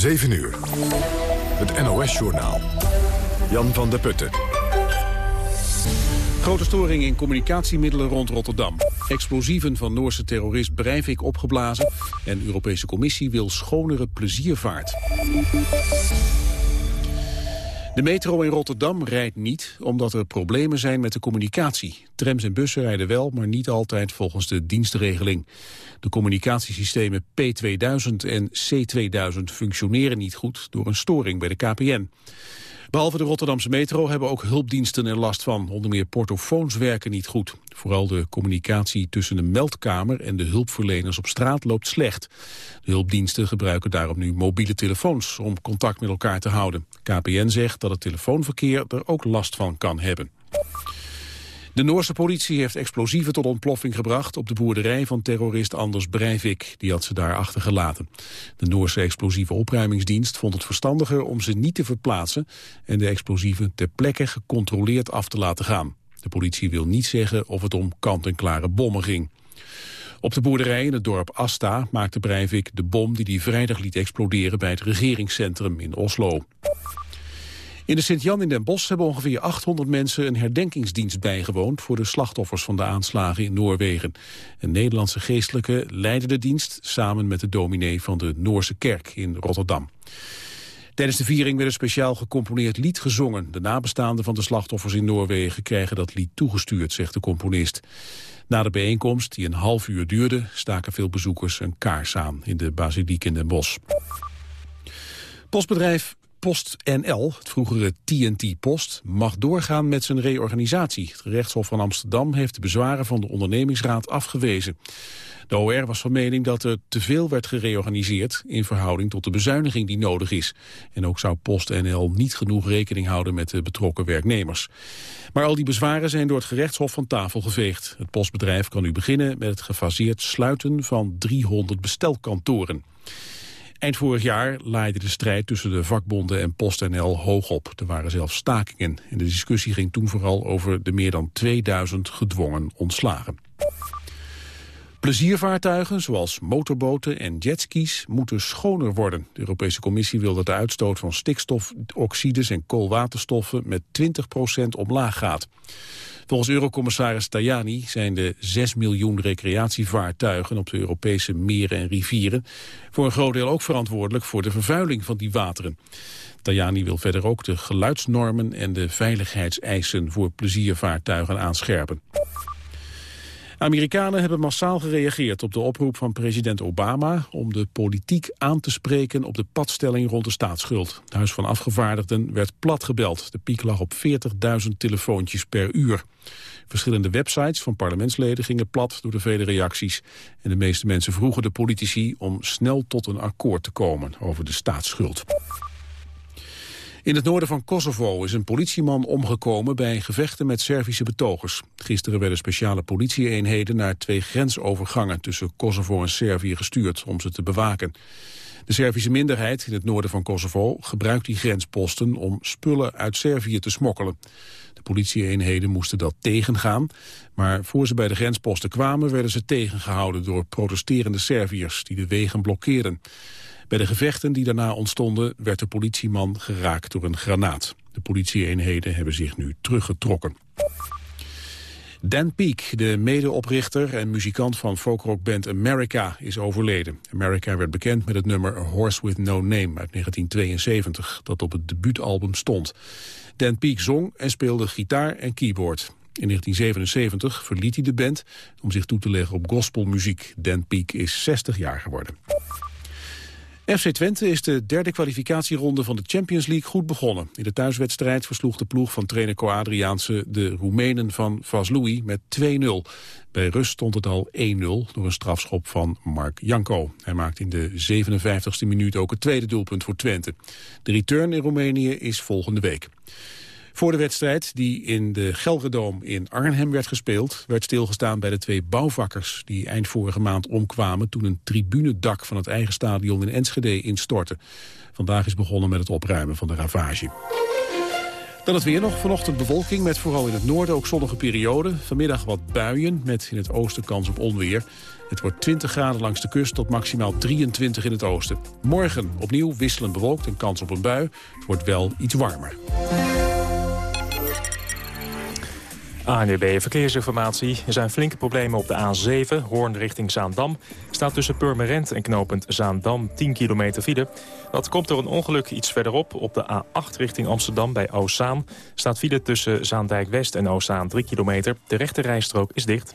7 uur. Het NOS-journaal. Jan van der Putten. Grote storing in communicatiemiddelen rond Rotterdam. Explosieven van Noorse terrorist Breivik opgeblazen. En Europese Commissie wil schonere pleziervaart. De metro in Rotterdam rijdt niet omdat er problemen zijn met de communicatie. Trams en bussen rijden wel, maar niet altijd volgens de dienstregeling. De communicatiesystemen P2000 en C2000 functioneren niet goed door een storing bij de KPN. Behalve de Rotterdamse metro hebben ook hulpdiensten er last van. Onder meer portofoons werken niet goed. Vooral de communicatie tussen de meldkamer en de hulpverleners op straat loopt slecht. De hulpdiensten gebruiken daarom nu mobiele telefoons om contact met elkaar te houden. KPN zegt dat het telefoonverkeer er ook last van kan hebben. De Noorse politie heeft explosieven tot ontploffing gebracht op de boerderij van terrorist Anders Breivik. Die had ze daar achtergelaten. De Noorse explosieve opruimingsdienst vond het verstandiger om ze niet te verplaatsen en de explosieven ter plekke gecontroleerd af te laten gaan. De politie wil niet zeggen of het om kant-en-klare bommen ging. Op de boerderij in het dorp Asta maakte Breivik de bom die hij vrijdag liet exploderen bij het regeringscentrum in Oslo. In de Sint-Jan in Den Bosch hebben ongeveer 800 mensen een herdenkingsdienst bijgewoond voor de slachtoffers van de aanslagen in Noorwegen. Een Nederlandse geestelijke leidde de dienst samen met de dominee van de Noorse kerk in Rotterdam. Tijdens de viering werd een speciaal gecomponeerd lied gezongen. De nabestaanden van de slachtoffers in Noorwegen krijgen dat lied toegestuurd, zegt de componist. Na de bijeenkomst, die een half uur duurde, staken veel bezoekers een kaars aan in de basiliek in Den Bosch. Postbedrijf PostNL, het vroegere TNT Post, mag doorgaan met zijn reorganisatie. Het gerechtshof van Amsterdam heeft de bezwaren van de ondernemingsraad afgewezen. De OR was van mening dat er te veel werd gereorganiseerd in verhouding tot de bezuiniging die nodig is. En ook zou PostNL niet genoeg rekening houden met de betrokken werknemers. Maar al die bezwaren zijn door het gerechtshof van tafel geveegd. Het postbedrijf kan nu beginnen met het gefaseerd sluiten van 300 bestelkantoren. Eind vorig jaar laaide de strijd tussen de vakbonden en PostNL hoog op. Er waren zelfs stakingen. En de discussie ging toen vooral over de meer dan 2000 gedwongen ontslagen. Pleziervaartuigen, zoals motorboten en jetskis, moeten schoner worden. De Europese Commissie wil dat de uitstoot van stikstofoxides en koolwaterstoffen met 20% omlaag gaat. Volgens Eurocommissaris Tajani zijn de 6 miljoen recreatievaartuigen op de Europese meren en rivieren voor een groot deel ook verantwoordelijk voor de vervuiling van die wateren. Tajani wil verder ook de geluidsnormen en de veiligheidseisen voor pleziervaartuigen aanscherpen. Amerikanen hebben massaal gereageerd op de oproep van president Obama om de politiek aan te spreken op de padstelling rond de staatsschuld. Het Huis van Afgevaardigden werd platgebeld. De piek lag op 40.000 telefoontjes per uur. Verschillende websites van parlementsleden gingen plat door de vele reacties. En de meeste mensen vroegen de politici om snel tot een akkoord te komen over de staatsschuld. In het noorden van Kosovo is een politieman omgekomen bij gevechten met Servische betogers. Gisteren werden speciale politieeenheden naar twee grensovergangen tussen Kosovo en Servië gestuurd om ze te bewaken. De Servische minderheid in het noorden van Kosovo gebruikt die grensposten om spullen uit Servië te smokkelen. De politieeenheden moesten dat tegengaan, maar voor ze bij de grensposten kwamen werden ze tegengehouden door protesterende Serviërs die de wegen blokkeerden. Bij de gevechten die daarna ontstonden werd de politieman geraakt door een granaat. De politieeenheden hebben zich nu teruggetrokken. Dan Peek, de medeoprichter en muzikant van folkrockband America, is overleden. America werd bekend met het nummer A Horse With No Name uit 1972, dat op het debuutalbum stond. Dan Peek zong en speelde gitaar en keyboard. In 1977 verliet hij de band om zich toe te leggen op gospelmuziek. Dan Peek is 60 jaar geworden. FC Twente is de derde kwalificatieronde van de Champions League goed begonnen. In de thuiswedstrijd versloeg de ploeg van trainer Co Adriaanse de Roemenen van Vaslui met 2-0. Bij rust stond het al 1-0 door een strafschop van Mark Janko. Hij maakte in de 57e minuut ook het tweede doelpunt voor Twente. De return in Roemenië is volgende week. Voor de wedstrijd, die in de Gelredoom in Arnhem werd gespeeld... werd stilgestaan bij de twee bouwvakkers die eind vorige maand omkwamen... toen een tribunedak van het eigen stadion in Enschede instortte. Vandaag is begonnen met het opruimen van de ravage. Dan het weer nog. Vanochtend bewolking met vooral in het noorden ook zonnige perioden. Vanmiddag wat buien met in het oosten kans op onweer. Het wordt 20 graden langs de kust tot maximaal 23 in het oosten. Morgen opnieuw wisselend bewolkt en kans op een bui. Het wordt wel iets warmer. ANWB Verkeersinformatie. Er zijn flinke problemen op de A7, Hoorn richting Zaandam. Staat tussen Purmerend en knooppunt Zaandam 10 kilometer file. Dat komt door een ongeluk iets verderop. Op de A8 richting Amsterdam bij Oostzaan staat file tussen Zaandijk West en Oostzaan 3 kilometer. De rechte rijstrook is dicht.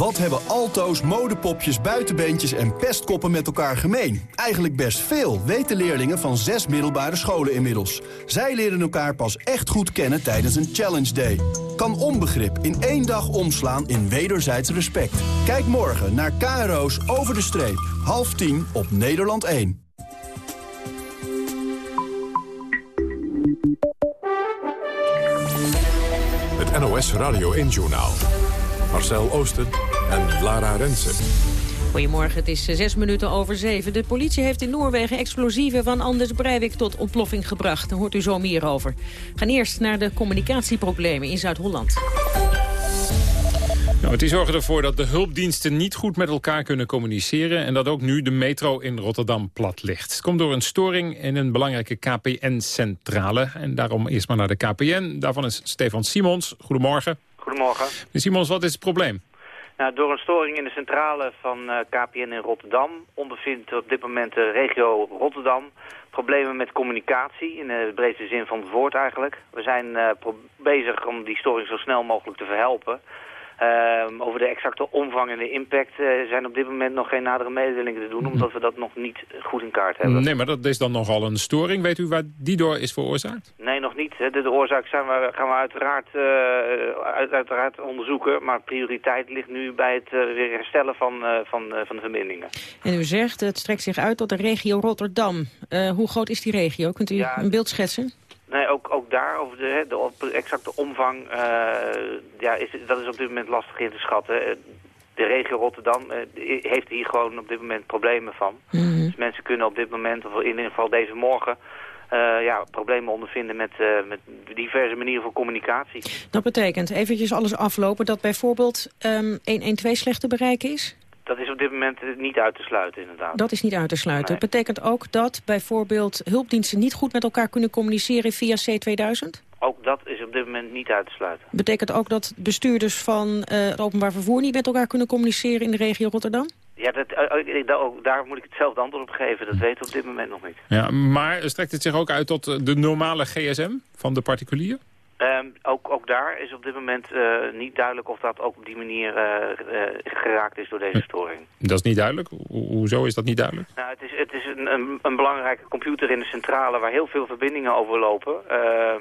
Wat hebben alto's, modepopjes, buitenbeentjes en pestkoppen met elkaar gemeen? Eigenlijk best veel, weten leerlingen van zes middelbare scholen inmiddels. Zij leren elkaar pas echt goed kennen tijdens een Challenge Day. Kan onbegrip in één dag omslaan in wederzijds respect. Kijk morgen naar KRO's Over de Streep. Half tien op Nederland 1. Het NOS Radio 1-journaal. Marcel Oosten en Lara Rensen. Goedemorgen, het is zes minuten over zeven. De politie heeft in Noorwegen explosieven van Anders Breivik tot ontploffing gebracht. Daar hoort u zo meer over. We gaan eerst naar de communicatieproblemen in Zuid-Holland. Nou, die zorgen ervoor dat de hulpdiensten niet goed met elkaar kunnen communiceren... en dat ook nu de metro in Rotterdam plat ligt. Het komt door een storing in een belangrijke KPN-centrale. En daarom eerst maar naar de KPN. Daarvan is Stefan Simons. Goedemorgen. Goedemorgen. Simons, wat is het probleem? Nou, door een storing in de centrale van uh, KPN in Rotterdam... ondervindt op dit moment de regio Rotterdam problemen met communicatie... in de breedste zin van het woord eigenlijk. We zijn uh, bezig om die storing zo snel mogelijk te verhelpen... Uh, over de exacte omvang en de impact uh, zijn op dit moment nog geen nadere mededelingen te doen, omdat we dat nog niet goed in kaart hebben. Nee, maar dat is dan nogal een storing. Weet u waar die door is veroorzaakt? Nee, nog niet. De, de oorzaak zijn we, gaan we uiteraard, uh, uit, uiteraard onderzoeken, maar prioriteit ligt nu bij het weer herstellen van, van, van de verbindingen. En u zegt, het strekt zich uit tot de regio Rotterdam. hoe groot is die regio? Kunt u ja, een beeld schetsen? Nee, ook, ook daar, over de, de exacte omvang, uh, ja, is, dat is op dit moment lastig in te schatten. De regio Rotterdam uh, heeft hier gewoon op dit moment problemen van. Mm -hmm. Dus mensen kunnen op dit moment, of in ieder geval deze morgen... Uh, ja, problemen ondervinden met, met diverse manieren van communicatie. Dat betekent, eventjes alles aflopen, dat bijvoorbeeld um, 112 slecht te bereiken is? Dat is op dit moment niet uit te sluiten, inderdaad. Dat is niet uit te sluiten. Nee. betekent ook dat bijvoorbeeld hulpdiensten niet goed met elkaar kunnen communiceren via C2000? Ook dat is op dit moment niet uit te sluiten. Betekent ook dat bestuurders van uh, het openbaar vervoer niet met elkaar kunnen communiceren in de regio Rotterdam? Ja, dat, uh, daar, daar moet ik hetzelfde antwoord op geven. Dat weten we op dit moment nog niet. Ja, maar strekt het zich ook uit tot de normale GSM van de particulier? Um, ook, ook daar is op dit moment uh, niet duidelijk of dat ook op die manier uh, uh, geraakt is door deze storing. Dat is niet duidelijk? Ho hoezo is dat niet duidelijk? Nou, het is, het is een, een, een, belangrijke computer in de centrale waar heel veel verbindingen overlopen.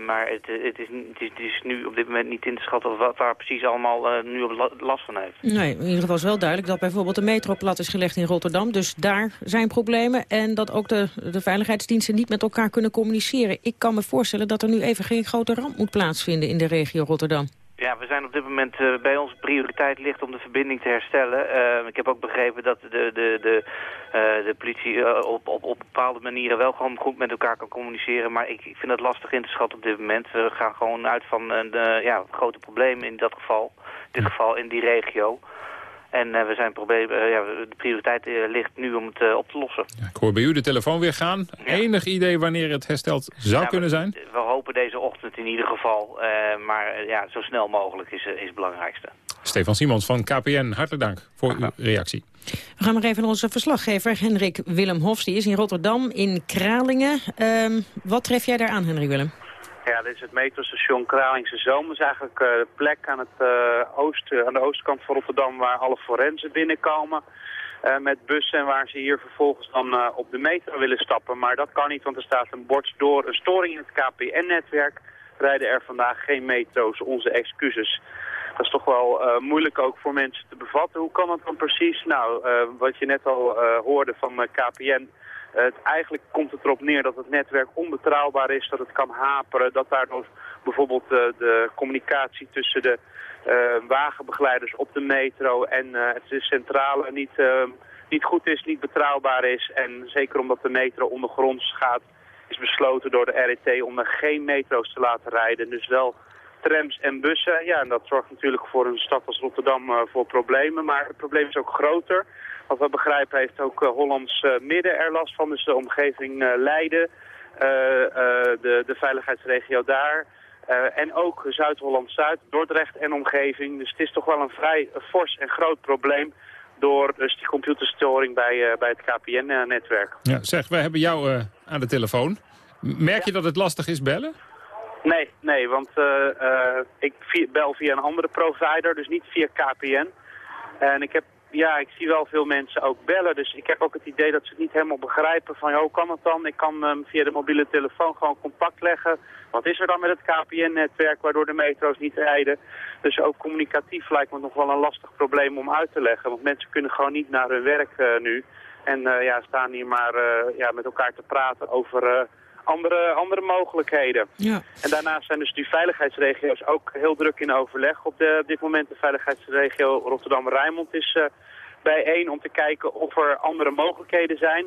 maar het, het, is, het, is, het, is, nu op dit moment niet in te schatten wat daar precies allemaal nu op last van heeft. Nee, in ieder geval is wel duidelijk dat bijvoorbeeld de metro plat is gelegd in Rotterdam. Dus daar zijn problemen en dat ook de, de veiligheidsdiensten niet met elkaar kunnen communiceren. Ik kan me voorstellen dat er nu even geen grote ramp moet plaatsvinden plaatsvinden in de regio Rotterdam? Ja, we zijn op dit moment uh, bij onze prioriteit ligt om de verbinding te herstellen. Uh, ik heb ook begrepen dat de, de, de, uh, de politie op, op, op bepaalde manieren wel gewoon goed met elkaar kan communiceren. Maar ik, ik vind het lastig in te schatten op dit moment. We gaan gewoon uit van de, ja, grote problemen in dat geval. In dit geval in die regio. En uh, we zijn proberen, uh, ja, de prioriteit uh, ligt nu om het op te lossen. Ja, ik hoor bij u de telefoon weer gaan. Ja. Enig idee wanneer het hersteld zou ja, kunnen zijn? We, we, hopen deze ochtend in ieder geval. maar ja, zo snel mogelijk is, is het belangrijkste. Stefan Simons van KPN, hartelijk dank voor uw reactie. We gaan maar even naar onze verslaggever Hendrik Willem Hofs. Die is in Rotterdam, in Kralingen. Ehm, wat tref jij daar aan, Hendrik Willem? Ja, dit is het metrostation Kralingse Zoom. Dat is eigenlijk uh, de plek aan, het, uh, oost, aan de oostkant van Rotterdam waar alle forensen binnenkomen. Eh, met bussen en waar ze hier vervolgens dan uh, op de metro willen stappen. Maar dat kan niet, want er staat een bord door een storing in het KPN-netwerk. Rijden er vandaag geen metro's, onze excuses. Dat is toch wel uh, moeilijk ook voor mensen te bevatten. Hoe kan dat dan precies? Nou, wat je net al hoorde van KPN... Eigenlijk komt het erop neer dat het netwerk onbetrouwbaar is, dat het kan haperen, dat daardoor bijvoorbeeld de communicatie tussen de uh, wagenbegeleiders op de metro en uh, het centrale niet, uh, niet goed is, niet betrouwbaar is. En zeker omdat de metro ondergronds gaat, is besloten door de RET om geen metro's te laten rijden. Dus wel trams en bussen. Ja, en dat zorgt natuurlijk voor een stad als Rotterdam voor problemen. Maar het probleem is ook groter. Wat we begrijpen heeft ook Hollands Midden er last van. Dus de omgeving Leiden, de, de veiligheidsregio daar... Uh, en ook Zuid-Holland-Zuid, Dordrecht en omgeving. Dus het is toch wel een vrij fors en groot probleem door dus die computerstoring bij, uh, bij het KPN-netwerk. Ja, zeg, wij hebben jou uh, aan de telefoon. Merk je dat het lastig is bellen? Nee, nee, want ik bel via een andere provider, dus niet via KPN. En ik heb ja, ik zie wel veel mensen ook bellen. Dus ik heb ook het idee dat ze het niet helemaal begrijpen van... hoe kan het dan? Ik kan um, via de mobiele telefoon gewoon contact leggen. Wat is er dan met het KPN-netwerk waardoor de metro's niet rijden? Dus ook communicatief lijkt me nog wel een lastig probleem om uit te leggen. Want mensen kunnen gewoon niet naar hun werk uh, nu. En uh, ja, staan hier maar uh, ja, met elkaar te praten over andere, andere mogelijkheden. Ja. En daarnaast zijn dus die veiligheidsregio's ook heel druk in overleg. Op, de, op dit moment de veiligheidsregio Rotterdam-Rijnmond is uh, bijeen om te kijken of er andere mogelijkheden zijn.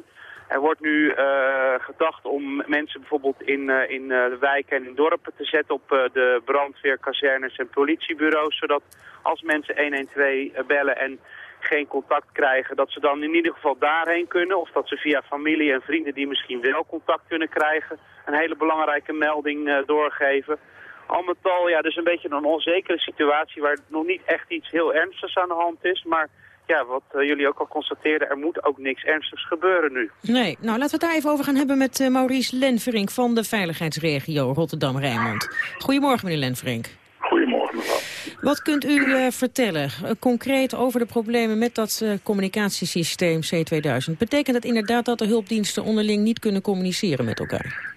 Er wordt nu uh, gedacht om mensen bijvoorbeeld in, uh, in de wijken en in dorpen te zetten op de brandweerkazernes en politiebureaus. Zodat als mensen 112 bellen en geen contact krijgen, dat ze dan in ieder geval daarheen kunnen. Of dat ze via familie en vrienden die misschien wel contact kunnen krijgen, een hele belangrijke melding uh, doorgeven. Al met al, ja, dus een beetje een onzekere situatie waar nog niet echt iets heel ernstigs aan de hand is. Maar ja, wat uh, jullie ook al constateerden, er moet ook niks ernstigs gebeuren nu. Nee, nou laten we het daar even over gaan hebben met uh, Maurice Lenverink van de veiligheidsregio Rotterdam-Rijnmond. Goedemorgen meneer Lenverink. Goedemorgen mevrouw. Wat kunt u uh, vertellen, uh, concreet over de problemen met dat uh, communicatiesysteem C2000? Betekent dat inderdaad dat de hulpdiensten onderling niet kunnen communiceren met elkaar?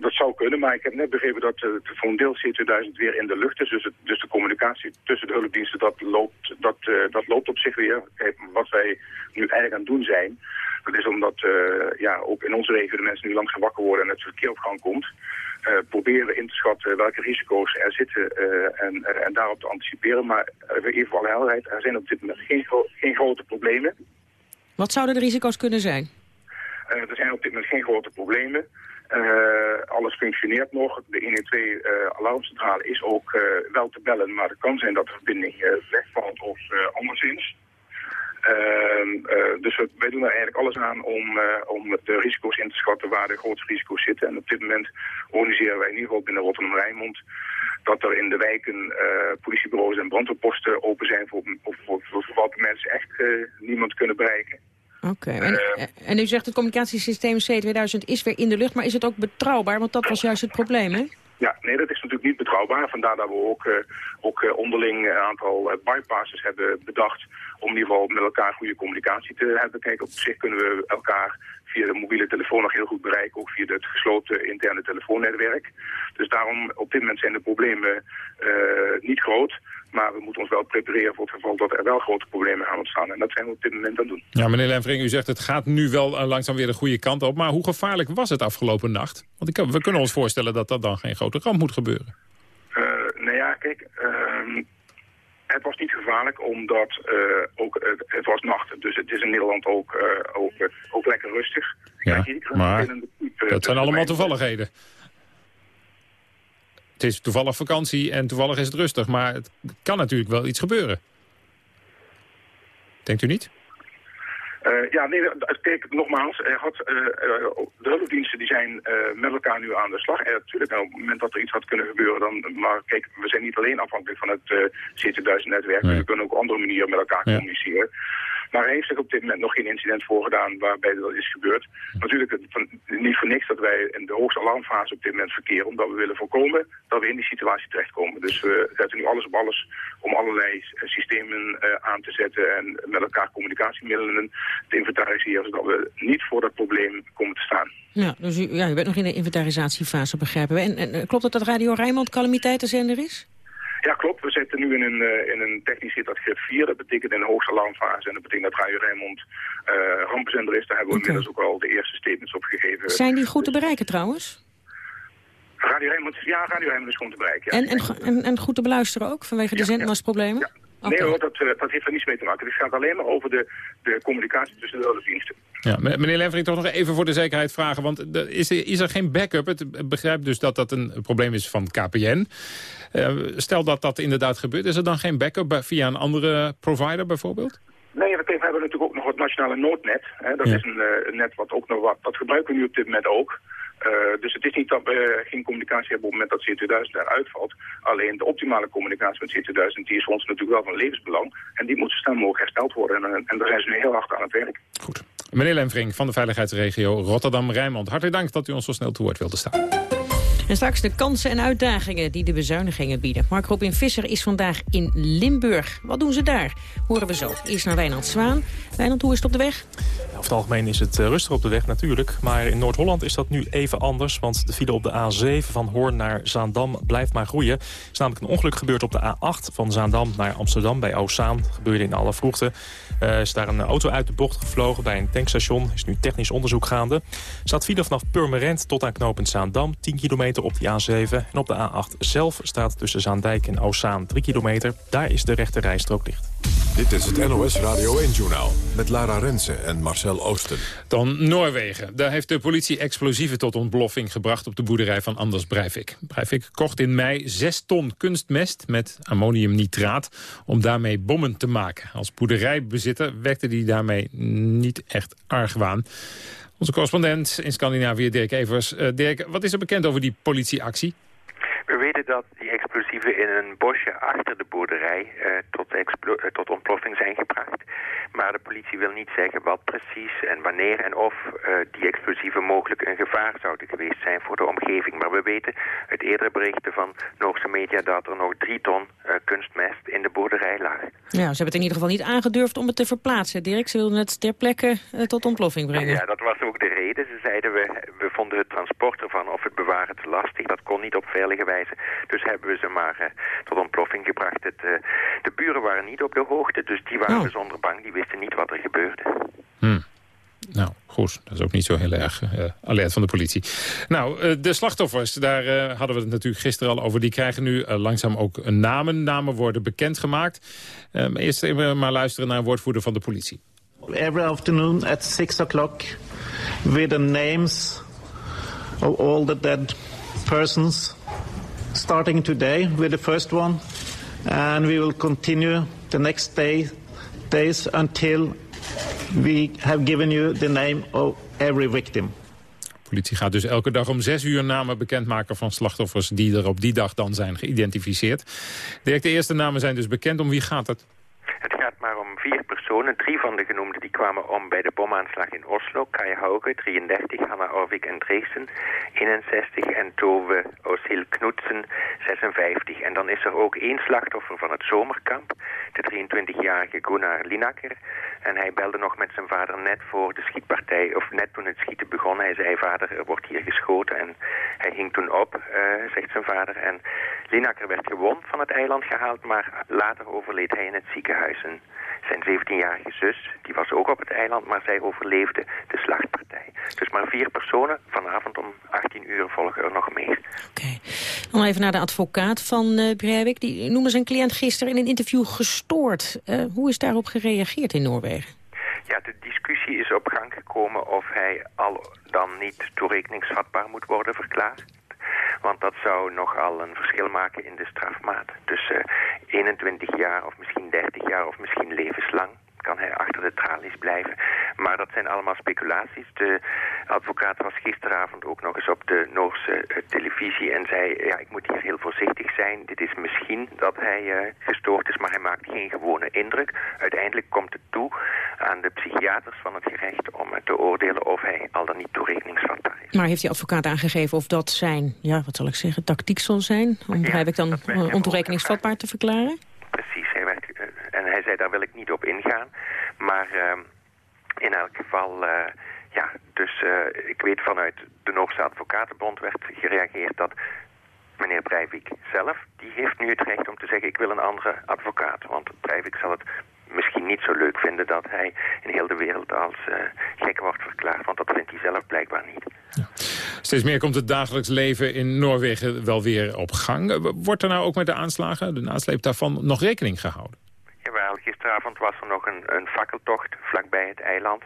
Dat zou kunnen, maar ik heb net begrepen dat voor een deel C2000 weer in de lucht is. Dus, het, dus de communicatie tussen de hulpdiensten, dat loopt, dat, dat loopt op zich weer. Kijk, wat wij nu eigenlijk aan het doen zijn, dat is omdat ja, ook in onze regio de mensen nu langzaam wakker worden en het verkeer op gang komt. Uh, proberen in te schatten welke risico's er zitten uh, en, uh, en daarop te anticiperen. Maar even voor alle helderheid, er zijn op dit moment geen, gro geen grote problemen. Wat zouden de risico's kunnen zijn? er zijn op dit moment geen grote problemen. Alles functioneert nog. De 112-alarmcentrale is ook wel te bellen, maar het kan zijn dat de verbinding wegvalt of anderszins. Uh, dus wij doen er eigenlijk alles aan om, uh, om de risico's in te schatten waar de grootste risico's zitten. En op dit moment organiseren wij in ieder geval binnen Rotterdam-Rijnmond dat er in de wijken uh, politiebureaus en brandweerposten open zijn voor, voor, voor, geval mensen echt niemand kunnen bereiken. Oké, okay. en, en, u zegt het communicatiesysteem C2000 is weer in de lucht, maar is het ook betrouwbaar? Want dat was juist het probleem, hè? Ja, nee, dat is natuurlijk niet betrouwbaar. Vandaar dat we ook, uh, ook onderling een aantal bypasses hebben bedacht om in ieder geval met elkaar goede communicatie te hebben. Kijk, op zich kunnen we elkaar via de mobiele telefoon nog heel goed bereiken, ook via het gesloten interne telefoonnetwerk. Dus daarom, op dit moment zijn de problemen niet groot. Maar we moeten ons wel prepareren voor het geval dat er wel grote problemen gaan ontstaan. En dat zijn we op dit moment aan het doen. Ja, meneer Lenvring, u zegt het gaat nu wel langzaam weer de goede kant op. Maar hoe gevaarlijk was het afgelopen nacht? Want ik, we kunnen ons voorstellen dat dat dan geen grote ramp moet gebeuren. Uh, nou ja, kijk... Uh, het was niet gevaarlijk, omdat uh, ook, het, het, was nacht. Dus het is in Nederland ook, ook, ook lekker rustig. Ja, maar dat zijn allemaal toevalligheden. Het is toevallig vakantie en toevallig is het rustig. Maar het kan natuurlijk wel iets gebeuren. Denkt u niet? Uh, ja, nee, kijk, nogmaals, er had, uh, de hulpdiensten die zijn uh, met elkaar nu aan de slag. En natuurlijk, op het moment dat er iets had kunnen gebeuren, dan, maar kijk, we zijn niet alleen afhankelijk van het C2000-netwerk, nee. we kunnen ook op andere manieren met elkaar ja. communiceren. Maar er heeft zich op dit moment nog geen incident voorgedaan waarbij dat is gebeurd. Natuurlijk niet voor niks dat wij in de hoogste alarmfase op dit moment verkeren, omdat we willen voorkomen dat we in die situatie terechtkomen. Dus we zetten nu alles op alles om allerlei systemen aan te zetten en met elkaar communicatiemiddelen te inventariseren, zodat we niet voor dat probleem komen te staan. Ja, dus u, ja, bent nog in de inventarisatiefase, begrijpen. En, en klopt het dat Radio Rijnmond calamiteitenzender is? Ja, klopt. We zitten nu in een, uh, in een technisch rit 4. Dat betekent in de hoogste alarmfase. En dat betekent dat Radio Rijnmond uh, rampenzender is. Daar hebben we okay. inmiddels ook al de eerste statements op gegeven. Zijn die goed te bereiken trouwens? Radio Rijnmond, ja, Radio Rijnmond is gewoon te bereiken. Ja. En, en, en, goed te beluisteren ook, vanwege de ja, zendmastproblemen? Ja. Okay. Nee hoor, dat, uh, dat heeft er niets mee te maken. Het gaat alleen maar over de, de communicatie tussen de diensten. Ja, meneer Levering, toch nog even voor de zekerheid vragen. Want is er, is er geen backup? Het begrijpt dus dat dat een probleem is van KPN. Uh, stel dat dat inderdaad gebeurt, is er dan geen backup via een andere provider bijvoorbeeld? Nee, we hebben natuurlijk ook nog het nationale noodnet. Hè. Dat ja. is een, uh, een, net wat ook nog wat, dat gebruiken we nu op dit moment ook. Uh, dus het is niet dat we geen communicatie hebben op het moment dat C2000 eruit valt. Alleen de optimale communicatie met C2000 die is voor ons natuurlijk wel van levensbelang. En die moet zo snel mogelijk hersteld worden. En, en daar zijn ze nu heel hard aan het werk. Goed. Meneer Lemvring van de Veiligheidsregio Rotterdam-Rijnmond. Hartelijk dank dat u ons zo snel te woord wilde staan. En straks de kansen en uitdagingen die de bezuinigingen bieden. Mark Robin Visser is vandaag in Limburg. Wat doen ze daar? Horen we zo. Eerst naar Wijnand Zwaan. Wijnand, hoe is het op de weg? Over het algemeen is het rustig op de weg natuurlijk. Maar in Noord-Holland is dat nu even anders. Want de file op de A7 van Hoorn naar Zaandam blijft maar groeien. Er is namelijk een ongeluk gebeurd op de A8 van Zaandam naar Amsterdam bij Oostzaan. Gebeurde in alle vroegte. Uh, is daar een auto uit de bocht gevlogen bij een tankstation. Is nu technisch onderzoek gaande. Er staat file vanaf Purmerend tot aan knooppunt Zaandam. 10 kilometer op de A7. En op de A8 zelf staat tussen Zaandijk en Oostzaan 3 kilometer. Daar is de rechte rijstrook dicht. Dit is het NOS Radio 1-journaal met Lara Rensen en Marcel Oosten. Dan Noorwegen. Daar heeft de politie explosieven tot ontploffing gebracht... op de boerderij van Anders Breivik. Breivik kocht in mei 6 ton kunstmest met ammoniumnitraat... om daarmee bommen te maken. Als boerderijbezitter wekte hij daarmee niet echt argwaan. Onze correspondent in Scandinavië, Dirk Evers. Uh, Dirk, wat is er bekend over die politieactie? We weten dat die explosieven in een bosje achter de boerderij uh, tot, uh, tot ontploffing zijn gebracht. Maar de politie wil niet zeggen wat precies en wanneer en of uh, die explosieven mogelijk een gevaar zouden geweest zijn voor de omgeving. Maar we weten uit eerdere berichten van Noorse media dat er nog drie ton kunstmest in de boerderij lag. Ja, ze hebben het in ieder geval niet aangedurfd om het te verplaatsen. Dirk, ze wilden het ter plekke tot ontploffing brengen. Ja, dat was ook de reden. Ze zeiden we, we vonden het transport ervan of het bewaren te lastig. Dat kon niet op veilige wijze. Dus hebben we ze maar uh, tot ontploffing gebracht. Het, uh, de buren waren niet op de hoogte, dus die waren oh. bijzonder bang. Die wisten niet wat er gebeurde. Hmm. Nou, goed. Dat is ook niet zo heel erg uh, alert van de politie. Nou, de slachtoffers, daar hadden we het natuurlijk gisteren al over. Die krijgen nu langzaam ook namen. Namen worden bekendgemaakt. Um, eerst even maar luisteren naar een woordvoerder van de politie. Every afternoon at 6 o'clock with the names of all the dead persons starting today with the first one, and we will continue the next day, days until we have given you the name of every victim. De politie gaat dus elke dag om zes uur namen bekendmaken van slachtoffers die er op die dag dan zijn geïdentificeerd. Direct de eerste namen zijn dus bekend. Om wie gaat het? Het gaat maar om vier personen. Drie van de genoemden die kwamen om bij de bomaanslag in Oslo. Kai Hauge, 33, Hanna Orvik en Dreesen, 61 en Tove Osil Knudsen, 56. En dan is er ook één slachtoffer van het zomerkamp, de 23-jarige Gunnar Linaker. En hij belde nog met zijn vader net voor de schietpartij, of net toen het schieten begon. Hij zei, vader, er wordt hier geschoten. En hij ging toen op, uh, zegt zijn vader. En Linaker werd gewond van het eiland gehaald, maar later overleed hij in het ziekenhuis. En zijn 17-jarige zus, die was ook op het eiland, maar zij overleefde de slachtpartij. Dus maar vier personen, vanavond om 18 uur volgen er nog meer. Oké. Okay. Dan even naar de advocaat van uh, Breivik. Die noemde zijn cliënt gisteren in een interview gestoord. Uh, hoe is daarop gereageerd in Noorwegen? Ja, de discussie is op gang gekomen of hij al dan niet toerekeningsvatbaar moet worden verklaard. Want dat zou nogal een verschil maken in de strafmaat. Dus uh, 21 jaar of misschien 30 jaar of misschien levenslang kan hij achter de tralies blijven. Maar dat zijn allemaal speculaties. De advocaat was gisteravond ook nog eens op de Noorse uh, televisie en zei... ja, ik moet hier heel voorzichtig zijn. Dit is misschien dat hij uh, gestoord is, maar hij maakt geen gewone indruk. Uiteindelijk komt het toe psychiaters van het gerecht om te oordelen of hij al dan niet toerekeningsvatbaar is. Maar heeft die advocaat aangegeven of dat zijn, ja, wat zal ik zeggen, tactiek zal zijn? Om, ja, ik dan ontoerekeningsvatbaar te verklaren? Precies, hij werd, en hij daar wil ik niet op ingaan. Maar uh, in elk geval, uh, ja, dus uh, ik weet vanuit de Noorse Advocatenbond werd gereageerd dat meneer Breivik zelf, die heeft nu het recht om te zeggen ik wil een andere advocaat. Want Breivik zal het misschien niet zo leuk vinden dat hij in heel de wereld als uh, gek wordt verklaard. Want dat vindt hij zelf blijkbaar niet. Ja. Steeds meer komt het dagelijks leven in Noorwegen wel weer op gang. Wordt er nou ook met de aanslagen, de nasleep daarvan, nog rekening gehouden? Jawel, gisteravond was er nog een, een fakkeltocht vlakbij het eiland.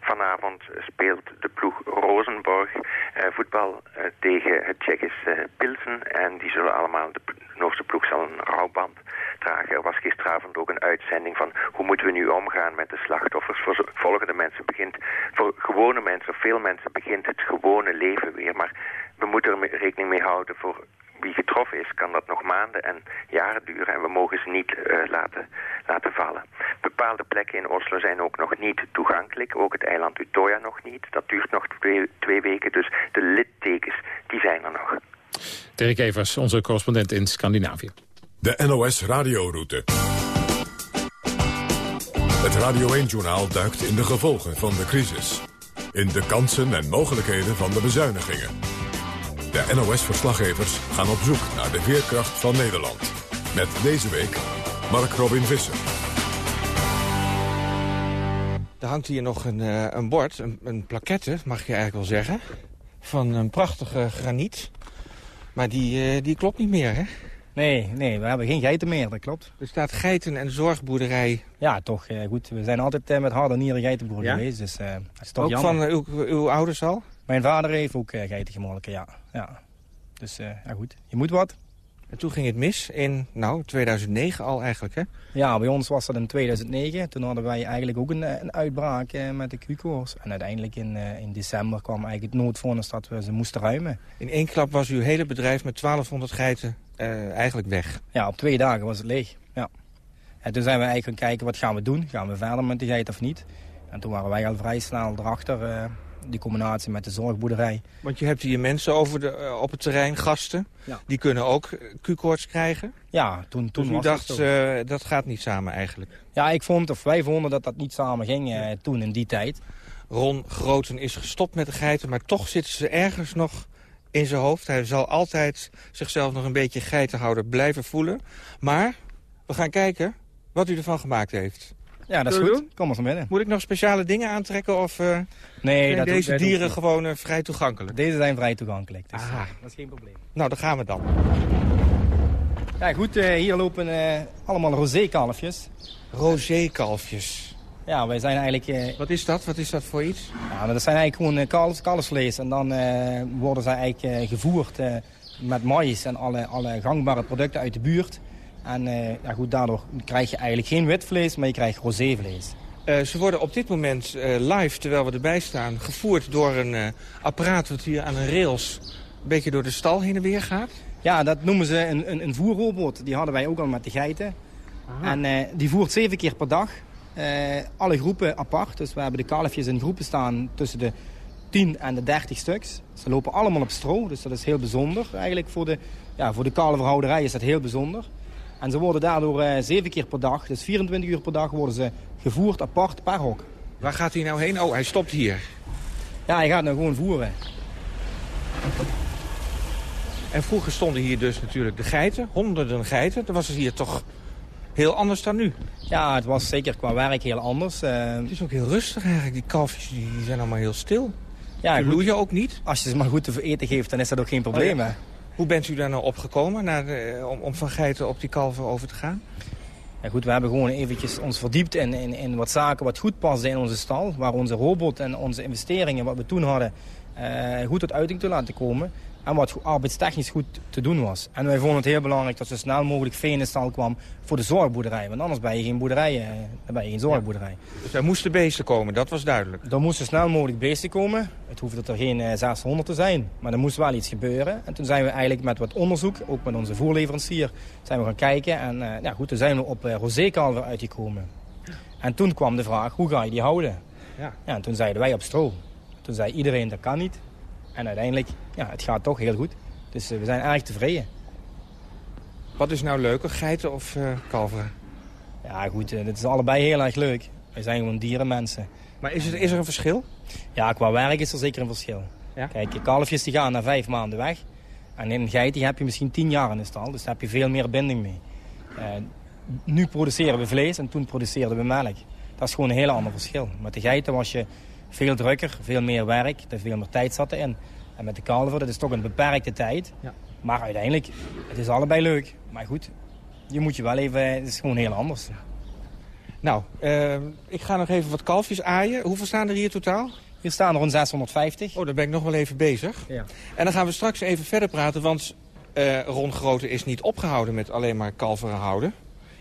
Vanavond speelt de ploeg Rosenborg eh, voetbal eh, tegen het Tsjechische eh, Pilsen. En die zullen allemaal, de Noorse ploeg zal een rouwband dragen. Er was gisteravond ook een uitzending van hoe moeten we nu omgaan met de slachtoffers. Voor volgende mensen begint, voor gewone mensen, veel mensen begint het gewone leven weer. Maar we moeten er rekening mee houden voor wie getroffen is, kan dat nog maanden en jaren duren. En we mogen ze niet uh, laten, laten vallen. Bepaalde plekken in Oslo zijn ook nog niet toegankelijk. Ook het eiland Utoya nog niet. Dat duurt nog twee, twee weken. Dus de littekens, die zijn er nog. Dirk Evers, onze correspondent in Scandinavië. De NOS Radioroute. Het Radio 1-journaal duikt in de gevolgen van de crisis. In de kansen en mogelijkheden van de bezuinigingen de NOS-verslaggevers gaan op zoek naar de veerkracht van Nederland. Met deze week Mark Robin Visser. Er hangt hier nog een, uh, een bord, een, een plaquette, mag je eigenlijk wel zeggen. Van een prachtige graniet. Maar die, uh, die klopt niet meer, hè? Nee, nee, we hebben geen geiten meer, dat klopt. Er staat geiten- en zorgboerderij. Ja, toch. Uh, goed, we zijn altijd met harde nieren geitenboer ja? geweest. Dus, uh, is toch ook jammer. van uw, uw ouders al? Mijn vader heeft ook geiten gemolken, ja. ja. Dus uh, ja goed, je moet wat. En toen ging het mis in, nou, 2009 al eigenlijk, hè? Ja, bij ons was dat in 2009. Toen hadden wij eigenlijk ook een, een uitbraak met de Q-koors. En uiteindelijk in, in december kwam eigenlijk het noodvonnis dat we ze moesten ruimen. In één klap was uw hele bedrijf met 1200 geiten eigenlijk weg? Ja, op twee dagen was het leeg, ja. En toen zijn we eigenlijk gaan kijken, wat gaan we doen? Gaan we verder met de geit of niet? En toen waren wij al vrij snel erachter die combinatie met de zorgboerderij. Want je hebt hier mensen over de, uh, op het terrein, gasten. Ja. Die kunnen ook Q-koorts krijgen. Ja, toen, toen dus u was dacht, uh, dat gaat niet samen eigenlijk. Ja, ik vond, of wij vonden dat dat niet samen ging uh, toen in die tijd. Ron Groten is gestopt met de geiten, maar toch zitten ze ergens nog in zijn hoofd. Hij zal altijd zichzelf nog een beetje geitenhouder blijven voelen. Maar we gaan kijken wat u ervan gemaakt heeft. Ja, dat is goed. Kom eens naar binnen. Moet ik nog speciale dingen aantrekken of uh, nee, zijn dat deze dieren gewoon uh, vrij toegankelijk? Deze zijn vrij toegankelijk, dus Aha. dat is geen probleem. Nou, daar gaan we dan. Ja, goed, uh, hier lopen allemaal rosé-kalfjes. Rosé-kalfjes? Ja, wij zijn eigenlijk... Wat is dat? Wat is dat voor iets? Ja, dat zijn eigenlijk gewoon kalfs, kalfsvlees. En dan worden ze eigenlijk gevoerd met maïs en alle, alle gangbare producten uit de buurt. En uh, ja, goed, daardoor krijg je eigenlijk geen wit vlees, maar je krijgt rosévlees. Uh, ze worden op dit moment uh, live, terwijl we erbij staan, gevoerd door een apparaat wat hier aan een rails een beetje door de stal heen en weer gaat. Ja, dat noemen ze een, een, een voerrobot. Die hadden wij ook al met de geiten. Aha. En die voert zeven keer per dag. alle groepen apart. Dus we hebben de kalfjes in groepen staan tussen de 10 en de 30 stuks. Ze lopen allemaal op stro, dus dat is heel bijzonder. Eigenlijk voor de, ja, voor de kalverhouderij is dat heel bijzonder. En ze worden daardoor uh, zeven keer per dag, dus 24 uur per dag, worden ze gevoerd apart per hok. Waar gaat hij nou heen? Oh, hij stopt hier. Ja, hij gaat nou gewoon voeren. En vroeger stonden hier dus natuurlijk de geiten, honderden geiten. Dan was het hier toch heel anders dan nu. Ja, het was zeker qua werk heel anders. Uh, het is ook heel rustig eigenlijk. Die kalfjes die zijn allemaal heel stil. Ja, Ze loeien ook niet. Als je ze maar goed te eten geeft, dan is dat ook geen probleem. Oh, ja. Hoe bent u daar nou opgekomen naar de, om, om, van geiten op die kalven over te gaan? Goed, we hebben gewoon eventjes ons verdiept in, in, in wat zaken wat goed passen in onze stal. Waar onze robot en onze investeringen, wat we toen hadden, uh, goed tot uiting te laten komen. En wat arbeidstechnisch goed te doen was. En wij vonden het heel belangrijk dat zo snel mogelijk vee in de stal kwam voor de zorgboerderij. Want anders ben je geen boerderij, dan ben je geen zorgboerderij. Ja. Dus er moesten beesten komen, dat was duidelijk. Er moesten snel mogelijk beesten komen. Het hoefde er geen uh, 600 te zijn. Maar er moest wel iets gebeuren. En toen zijn we eigenlijk met wat onderzoek, ook met onze voerleverancier, zijn we gaan kijken. En uh, ja, goed, toen zijn we op uh, rosékalver uitgekomen. En toen kwam de vraag, hoe ga je die houden? Ja. ja, en toen zeiden wij op stro. Toen zei iedereen dat kan niet. En uiteindelijk, ja, het gaat toch heel goed. Dus we zijn erg tevreden. Wat is nou leuker, geiten of uh, kalveren? Ja goed, uh, het is allebei heel erg leuk. Wij zijn gewoon dierenmensen. Maar is er, is er een verschil? Ja, qua werk is er zeker een verschil. Ja? Kijk, kalfjes die gaan na vijf maanden weg. En in een geit heb je misschien tien jaar in de stal. Dus daar heb je veel meer binding mee. Uh, nu produceren we vlees en toen produceerden we melk. Dat is gewoon een heel ander verschil. Met de geiten was je veel drukker, veel meer werk. Er veel meer tijd zat erin. En met de kalver, dat is toch een beperkte tijd. Ja. Maar uiteindelijk, het is allebei leuk. Maar goed, je moet je wel even... Het is gewoon heel anders. Nou, uh, ik ga nog even wat kalfjes aaien. Hoeveel staan er hier totaal? Hier staan er rond 650. Oh, daar ben ik nog wel even bezig. Ja. En dan gaan we straks even verder praten, want uh, Ron Grote is niet opgehouden met alleen maar kalveren houden.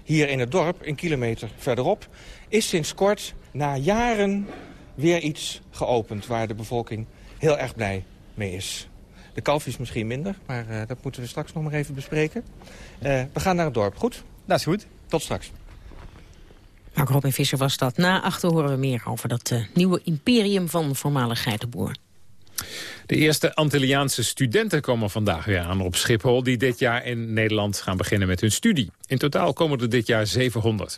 Hier in het dorp, een kilometer verderop, is sinds kort na jaren weer iets geopend... waar de bevolking heel erg blij mee is. De kalfjes misschien minder, maar uh, dat moeten we straks nog maar even bespreken. Uh, we gaan naar het dorp, goed? Dat is goed. Tot straks. Mark Robin Visser was dat. Na achter horen we meer over dat uh, nieuwe imperium van voormalig geitenboer. De eerste Antilliaanse studenten komen vandaag weer aan op Schiphol... die dit jaar in Nederland gaan beginnen met hun studie. In totaal komen er dit jaar 700.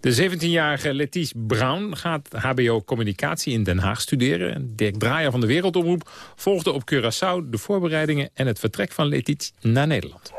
De 17-jarige Letice Brown gaat hbo communicatie in Den Haag studeren. En Dirk Draaier van de Wereldomroep volgde op Curaçao... de voorbereidingen en het vertrek van Letice naar Nederland.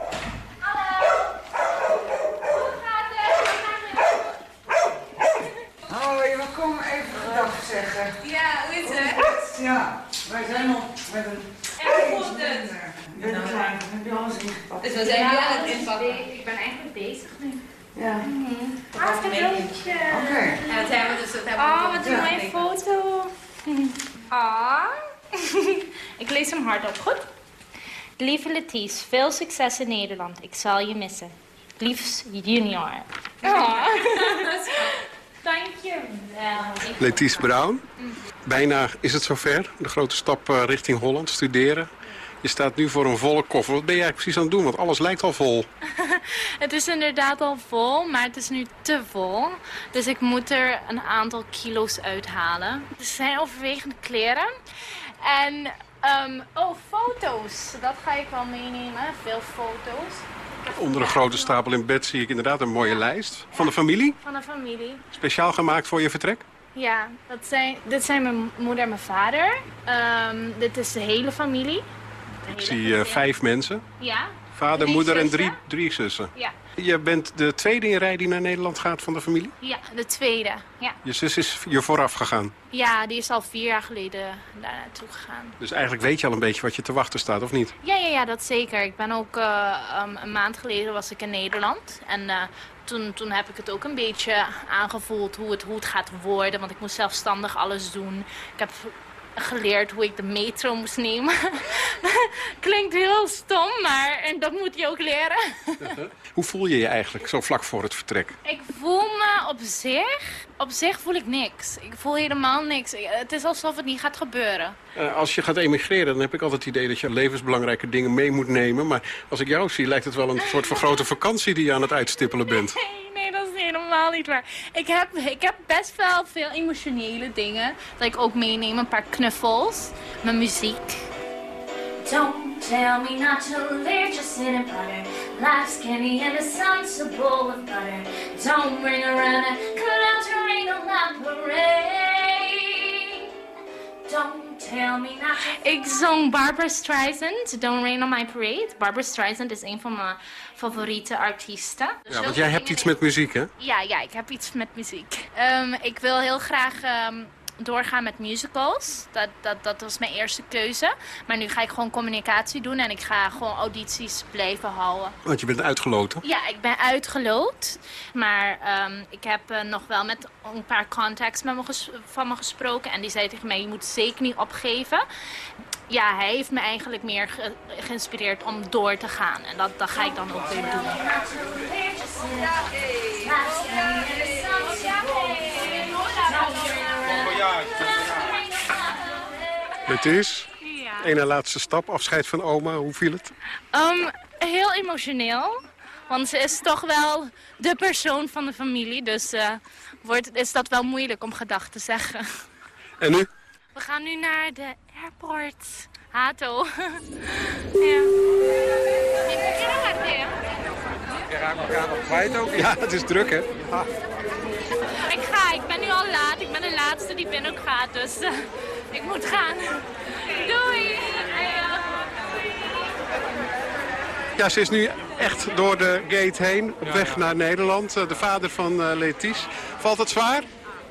Hoi, we komen even gedag zeggen. Ja, hoe is het? Ja. Wij zijn nog met een... En? Ben nou, klaar. Heb je alles ingepakt? Dus we zijn ja, aan het inpakken. Ik ben eigenlijk bezig nu. Ja. Mm -hmm. Ah, cadeautje. Oké. Okay. Ja, dat hebben we dus... Dat hebben oh, wat een mooie foto. Ah. ik lees hem hardop, goed? Lieve Letice, veel succes in Nederland. Ik zal je missen. Liefs junior. Oh. Dankjewel. Letice Brown. Bijna is het zover. De grote stap uh, richting Holland, studeren. Je staat nu voor een volle koffer. Wat ben jij precies aan het doen? Want alles lijkt al vol. het is inderdaad al vol, maar het is nu te vol. Dus ik moet er een aantal kilo's uithalen. Er zijn overwegend kleren. En, um, oh, foto's. Dat ga ik wel meenemen. Veel foto's. Onder een grote stapel in bed zie ik inderdaad een mooie lijst. Van de familie? Van de familie. Speciaal gemaakt voor je vertrek? Ja, dat zijn, dit zijn mijn moeder en mijn vader. Um, dit is de hele familie. De ik zie uh, vijf mensen. Ja. Vader, drie moeder zussen. en drie, drie zussen. Ja. Je bent de tweede in rij die naar Nederland gaat van de familie? Ja, de tweede. Ja, Je zus is je vooraf gegaan. ja die is al vier jaar geleden daar naartoe gegaan. Dus eigenlijk weet je al een beetje wat je te wachten staat, of niet? Ja, ja, ja, dat zeker. Ik ben ook uh, um, een maand geleden was ik in Nederland. En uh, toen, toen heb ik het ook een beetje aangevoeld hoe het, hoe het gaat worden. Want ik moest zelfstandig alles doen. Ik heb geleerd hoe ik de metro moest nemen. Klinkt heel stom, maar en dat moet je ook leren. Hoe voel je je eigenlijk zo vlak voor het vertrek? Ik voel me op zich, op zich voel ik niks. Ik voel helemaal niks. Het is alsof het niet gaat gebeuren. Uh, als je gaat emigreren, dan heb ik altijd het idee dat je levensbelangrijke dingen mee moet nemen. Maar als ik jou zie, lijkt het wel een soort van grote vakantie die je aan het uitstippelen bent. helemaal niet waar. Ik heb, ik heb best wel veel emotionele dingen. Dat ik ook meeneem, een paar knuffels, mijn muziek. Don't tell me not to live just in and butter. Life's candy and the sun's a bowl of butter. Don't bring around a cloud to rain on my parade. Don't tell me not to... Ik zong Barbara Streisand, Don't Rain on My Parade. Barbara Streisand is een van mijn favoriete artiesten. Ja, want jij hebt iets met muziek, hè? Ja, ja, ik heb iets met muziek. Um, ik wil heel graag... Um, doorgaan met musicals. Dat, dat, dat was mijn eerste keuze. Maar nu ga ik gewoon communicatie doen en ik ga gewoon audities blijven houden. Want je bent uitgeloten? Ja, ik ben uitgeloot. Maar um, ik heb uh, nog wel met een paar contacts met me van me gesproken. En die zei tegen mij, je moet zeker niet opgeven. Ja, hij heeft me eigenlijk meer ge geïnspireerd om door te gaan. En dat, dat ga ik dan ook weer doen. Het is ja. een laatste stap, afscheid van oma. Hoe viel het? Um, heel emotioneel. Want ze is toch wel de persoon van de familie. Dus uh, wordt, is dat wel moeilijk om gedag te zeggen. En nu? We gaan nu naar de airport. Hato. ja. Je raakt elkaar nog kwijt ook. Ja, het is druk hè? Ik ga, ik ben nu al laat. Ik ben de laatste die binnen ook gaat, dus eh, ik moet gaan. Doei! Ja, ze is nu echt door de gate heen op weg naar Nederland. Eh, De vader van eh Leties. Valt het zwaar?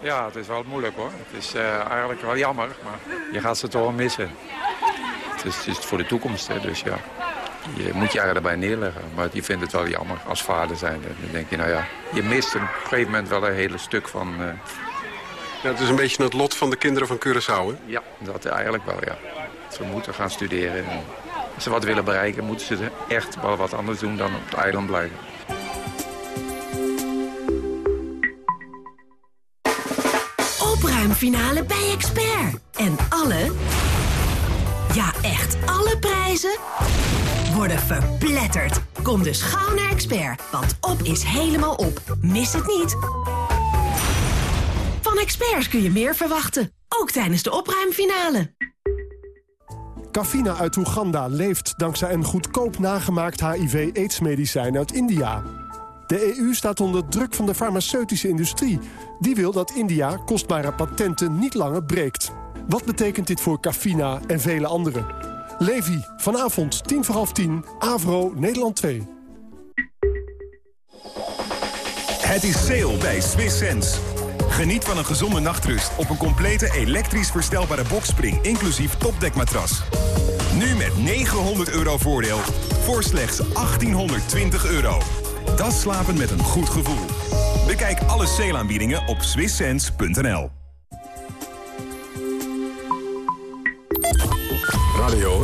Ja, het is wel moeilijk hoor. Het is eh, eigenlijk wel jammer, maar je gaat ze toch wel missen. Het is, het is voor de toekomst, hè, dus ja. Je moet je eigenlijk erbij neerleggen. Maar je vindt het wel jammer als vader zijn. Dan denk je, nou ja, je mist op een gegeven moment wel een hele stuk van... eh, Ja, het is een beetje het lot van de kinderen van Curaçao, hè? ja, dat eigenlijk wel, ja. Ze moeten gaan studeren. En als ze wat willen bereiken, moeten ze echt wel wat anders doen dan op het eiland blijven. Opruimfinale bij Expert. En alle, ja echt alle prijzen worden verpletterd. Kom dus gauw naar Expert, want op is helemaal op. Mis het niet. Van experts kun je meer verwachten, ook tijdens de opruimfinale. Cafina uit Oeganda leeft dankzij een goedkoop nagemaakt HIV-aids-medicijn uit India. De EU staat onder druk van de farmaceutische industrie. Die wil dat India kostbare patenten niet langer breekt. Wat betekent dit voor Cafina en vele anderen? Levi, vanavond tien voor half tien, Avro, Nederland 2. Het is sale bij Swiss Sense. Geniet van een gezonde nachtrust op een complete elektrisch verstelbare boxspring... inclusief topdekmatras. Nu met 900 euro voordeel voor slechts 1820 euro. Dat slapen met een goed gevoel. Bekijk alle sale-aanbiedingen op swisssense.nl. Radio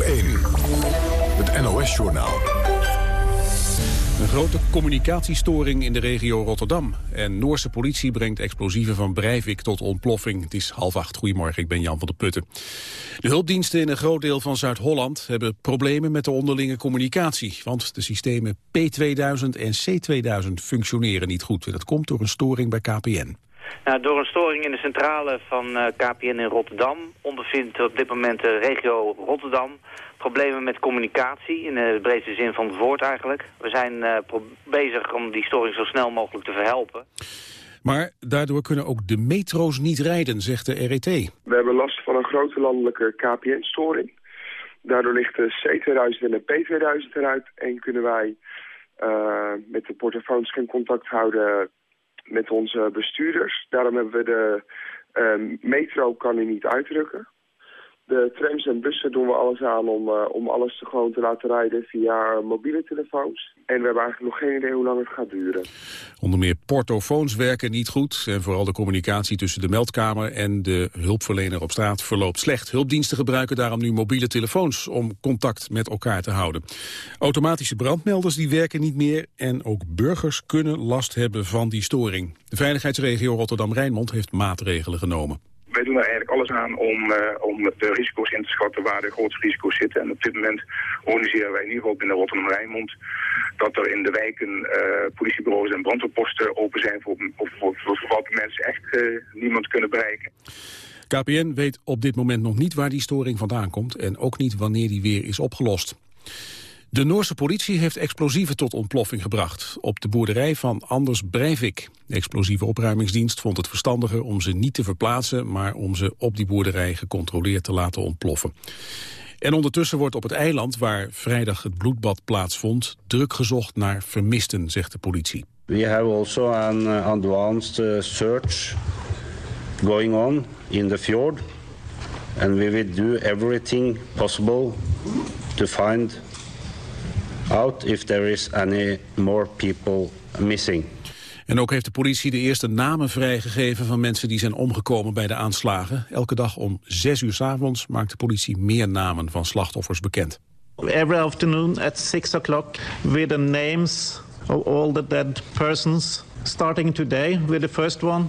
1, het Een grote communicatiestoring in de regio Rotterdam. En Noorse politie brengt explosieven van Breivik tot ontploffing. Het is half acht. Goedemorgen, ik ben Jan van der Putten. De hulpdiensten in een groot deel van Zuid-Holland hebben problemen met de onderlinge communicatie. Want de systemen P2000 en C2000 functioneren niet goed. En dat komt door een storing bij KPN. Nou, door een storing in de centrale van eh, KPN in Rotterdam ondervindt op dit moment de regio Rotterdam problemen met communicatie, in de breedste zin van het woord eigenlijk. We zijn eh, bezig om die storing zo snel mogelijk te verhelpen. Maar daardoor kunnen ook de metro's niet rijden, zegt de RET. We hebben last van een grote landelijke KPN-storing. Daardoor ligt de C2000 en de P2000 eruit en kunnen wij eh, met de portofoons geen contact houden met onze bestuurders. Daarom hebben we de eh, metro kan u niet uitdrukken. De trams en bussen doen we alles aan om, eh, om alles te te laten rijden via mobiele telefoons. En we hebben eigenlijk nog geen idee hoe lang het gaat duren. Onder meer portofoons werken niet goed. En vooral de communicatie tussen de meldkamer en de hulpverlener op straat verloopt slecht. Hulpdiensten gebruiken daarom nu mobiele telefoons om contact met elkaar te houden. Automatische brandmelders die werken niet meer. En ook burgers kunnen last hebben van die storing. De veiligheidsregio Rotterdam-Rijnmond heeft maatregelen genomen. Wij doen er eigenlijk alles aan om, eh, om de risico's in te schatten waar de grootste risico's zitten. En op dit moment organiseren wij in ieder geval binnen Rotterdam-Rijnmond dat er in de wijken eh, politiebureaus en brandweerposten open zijn voor, voor, voor, de mensen echt eh, niemand kunnen bereiken. KPN weet op dit moment nog niet waar die storing vandaan komt en ook niet wanneer die weer is opgelost. De Noorse politie heeft explosieven tot ontploffing gebracht op de boerderij van Anders Breivik. De explosieve opruimingsdienst vond het verstandiger om ze niet te verplaatsen, maar om ze op die boerderij gecontroleerd te laten ontploffen. En ondertussen wordt op het eiland waar vrijdag het bloedbad plaatsvond druk gezocht naar vermisten, zegt de politie. We have also an advanced uh, search going on in the fjord, and we will do everything possible to find out if there is any more people missing. En ook heeft de politie de eerste namen vrijgegeven van mensen die zijn omgekomen bij de aanslagen. Elke dag om zes uur 's avonds maakt de politie meer namen van slachtoffers bekend. Every afternoon at 6 o'clock with the names of all the dead persons, starting today with the first one.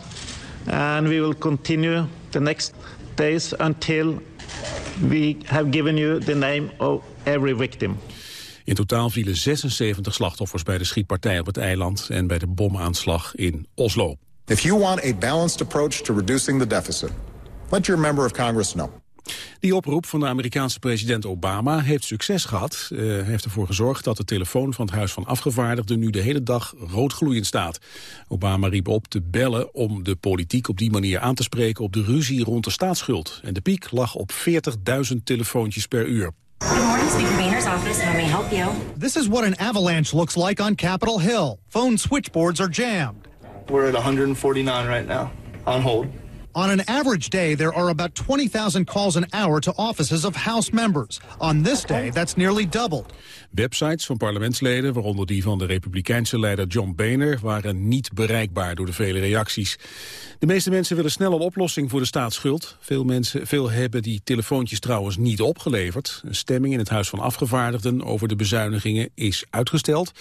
And we will continue the next days until we have given you the name of every victim. In totaal vielen 76 slachtoffers bij de schietpartij op het eiland en bij de bomaanslag in Oslo. If you want a balanced approach to reducing the deficit, Let your member of Congress know. Die oproep van de Amerikaanse president Obama heeft succes gehad. Uh, heeft ervoor gezorgd dat de telefoon van het Huis van Afgevaardigden nu de hele dag roodgloeiend staat. Obama riep op te bellen om de politiek op die manier aan te spreken op de ruzie rond de staatsschuld. En de piek lag op 40.000 telefoontjes per uur. Good morning, Speaker Boehner's office. How may I help you? This is what an avalanche looks like on Capitol Hill. Phone switchboards are jammed. We're at 149 right now, on hold. On an average day, there are about 20,000 calls an hour to offices of House members. On this day, that's nearly doubled. Websites van parlementsleden, waaronder die van de republikeinse leider John Boehner, waren niet bereikbaar door de vele reacties. De meeste mensen willen snel een oplossing voor de staatsschuld. Veel, mensen, veel hebben die telefoontjes trouwens niet opgeleverd. Een stemming in het Huis van Afgevaardigden over de bezuinigingen is uitgesteld,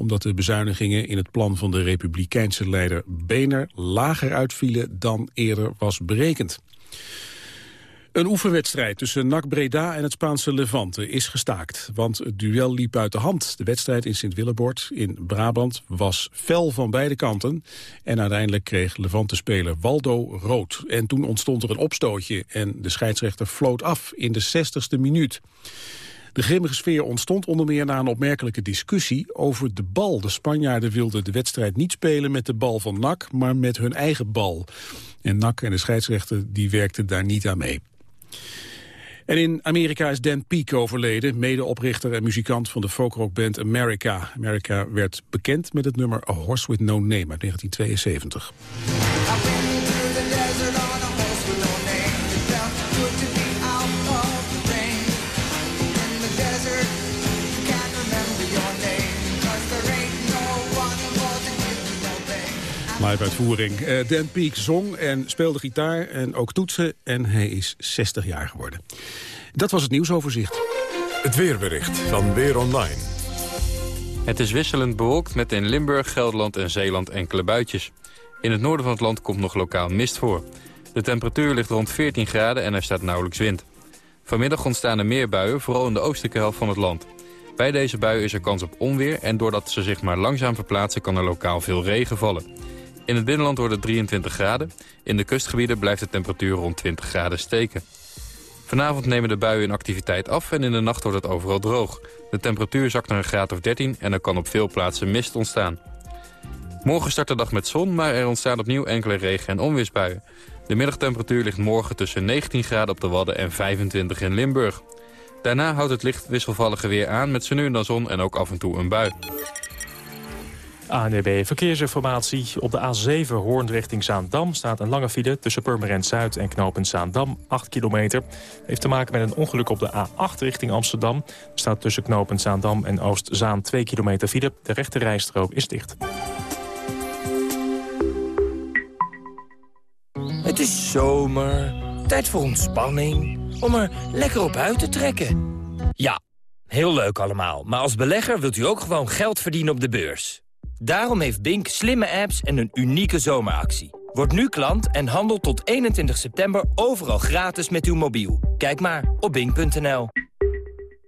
omdat de bezuinigingen in het plan van de republikeinse leider Boehner lager uitvielen dan eerder was berekend. Een oefenwedstrijd tussen NAC Breda en het Spaanse Levante is gestaakt. Want het duel liep uit de hand. De wedstrijd in Sint-Willebord in Brabant was fel van beide kanten. En uiteindelijk kreeg Levante-speler Waldo rood. En toen ontstond er een opstootje en de scheidsrechter floot af in de 60ste minuut. De grimmige sfeer ontstond onder meer na een opmerkelijke discussie over de bal. De Spanjaarden wilden de wedstrijd niet spelen met de bal van NAC, maar met hun eigen bal. En NAC en de scheidsrechter die werkten daar niet aan mee. En in Amerika is Dan Peek overleden, medeoprichter en muzikant van de folkrockband America. America werd bekend met het nummer A Horse With No Name uit 1972. Live uitvoering. Uh, Dan Peek zong en speelde gitaar en ook toetsen en hij is 60 jaar geworden. Dat was het nieuwsoverzicht. Het weerbericht van Weer Online. Het is wisselend bewolkt met in Limburg, Gelderland en Zeeland enkele buitjes. In het noorden van het land komt nog lokaal mist voor. De temperatuur ligt rond 14 graden en er staat nauwelijks wind. Vanmiddag ontstaan er meer buien, vooral in de oostelijke helft van het land. Bij deze buien is er kans op onweer en doordat ze zich maar langzaam verplaatsen kan er lokaal veel regen vallen. In het binnenland wordt het 23 graden. In de kustgebieden blijft de temperatuur rond 20 graden steken. Vanavond nemen de buien in activiteit af en in de nacht wordt het overal droog. De temperatuur zakt naar een graad of 13 en er kan op veel plaatsen mist ontstaan. Morgen start de dag met zon, maar er ontstaan opnieuw enkele regen- en onweersbuien. De middagtemperatuur ligt morgen tussen 19 graden op de Wadden en 25 in Limburg. Daarna houdt het licht wisselvallige weer aan met zo en dan zon en ook af en toe een bui. ANDB Verkeersinformatie. Op de A7 Hoorn richting Zaandam staat een lange file... tussen Purmerend Zuid en knooppunt Zaandam, 8 kilometer. Heeft te maken met een ongeluk op de A8 richting Amsterdam. Er staat tussen knooppunt Zaandam en Oost-Zaan 2 kilometer file. De rechte rijstrook is dicht. Het is zomer, tijd voor ontspanning, om er lekker op uit te trekken. Ja, heel leuk allemaal, maar als belegger wilt u ook gewoon geld verdienen op de beurs. Daarom heeft Bink slimme apps en een unieke zomeractie. Word nu klant en handel tot 21 september overal gratis met uw mobiel. Kijk maar op bink.nl.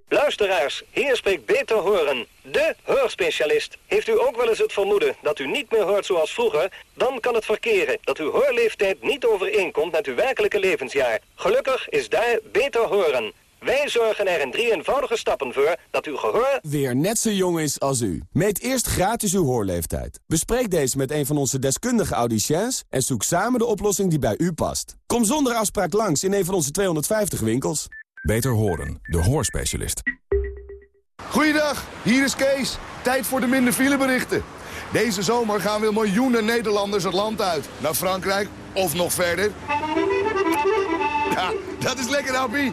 Luisteraars, hier spreekt Beter Horen, de hoorspecialist. Heeft u ook wel eens het vermoeden dat u niet meer hoort zoals vroeger? Dan kan het verkeren dat uw hoorleeftijd niet overeenkomt met uw werkelijke levensjaar. Gelukkig is daar Beter Horen. Wij zorgen er in drie eenvoudige stappen voor dat uw gehoor... weer net zo jong is als u. Meet eerst gratis uw hoorleeftijd. Bespreek deze met een van onze deskundige audiciëns... en zoek samen de oplossing die bij u past. Kom zonder afspraak langs in een van onze 250 winkels. Beter horen, de hoorspecialist. Goeiedag, hier is Kees. Tijd voor de minder fileberichten. Deze zomer gaan weer miljoenen Nederlanders het land uit. Naar Frankrijk of nog verder. Ja, dat is lekker, Appie.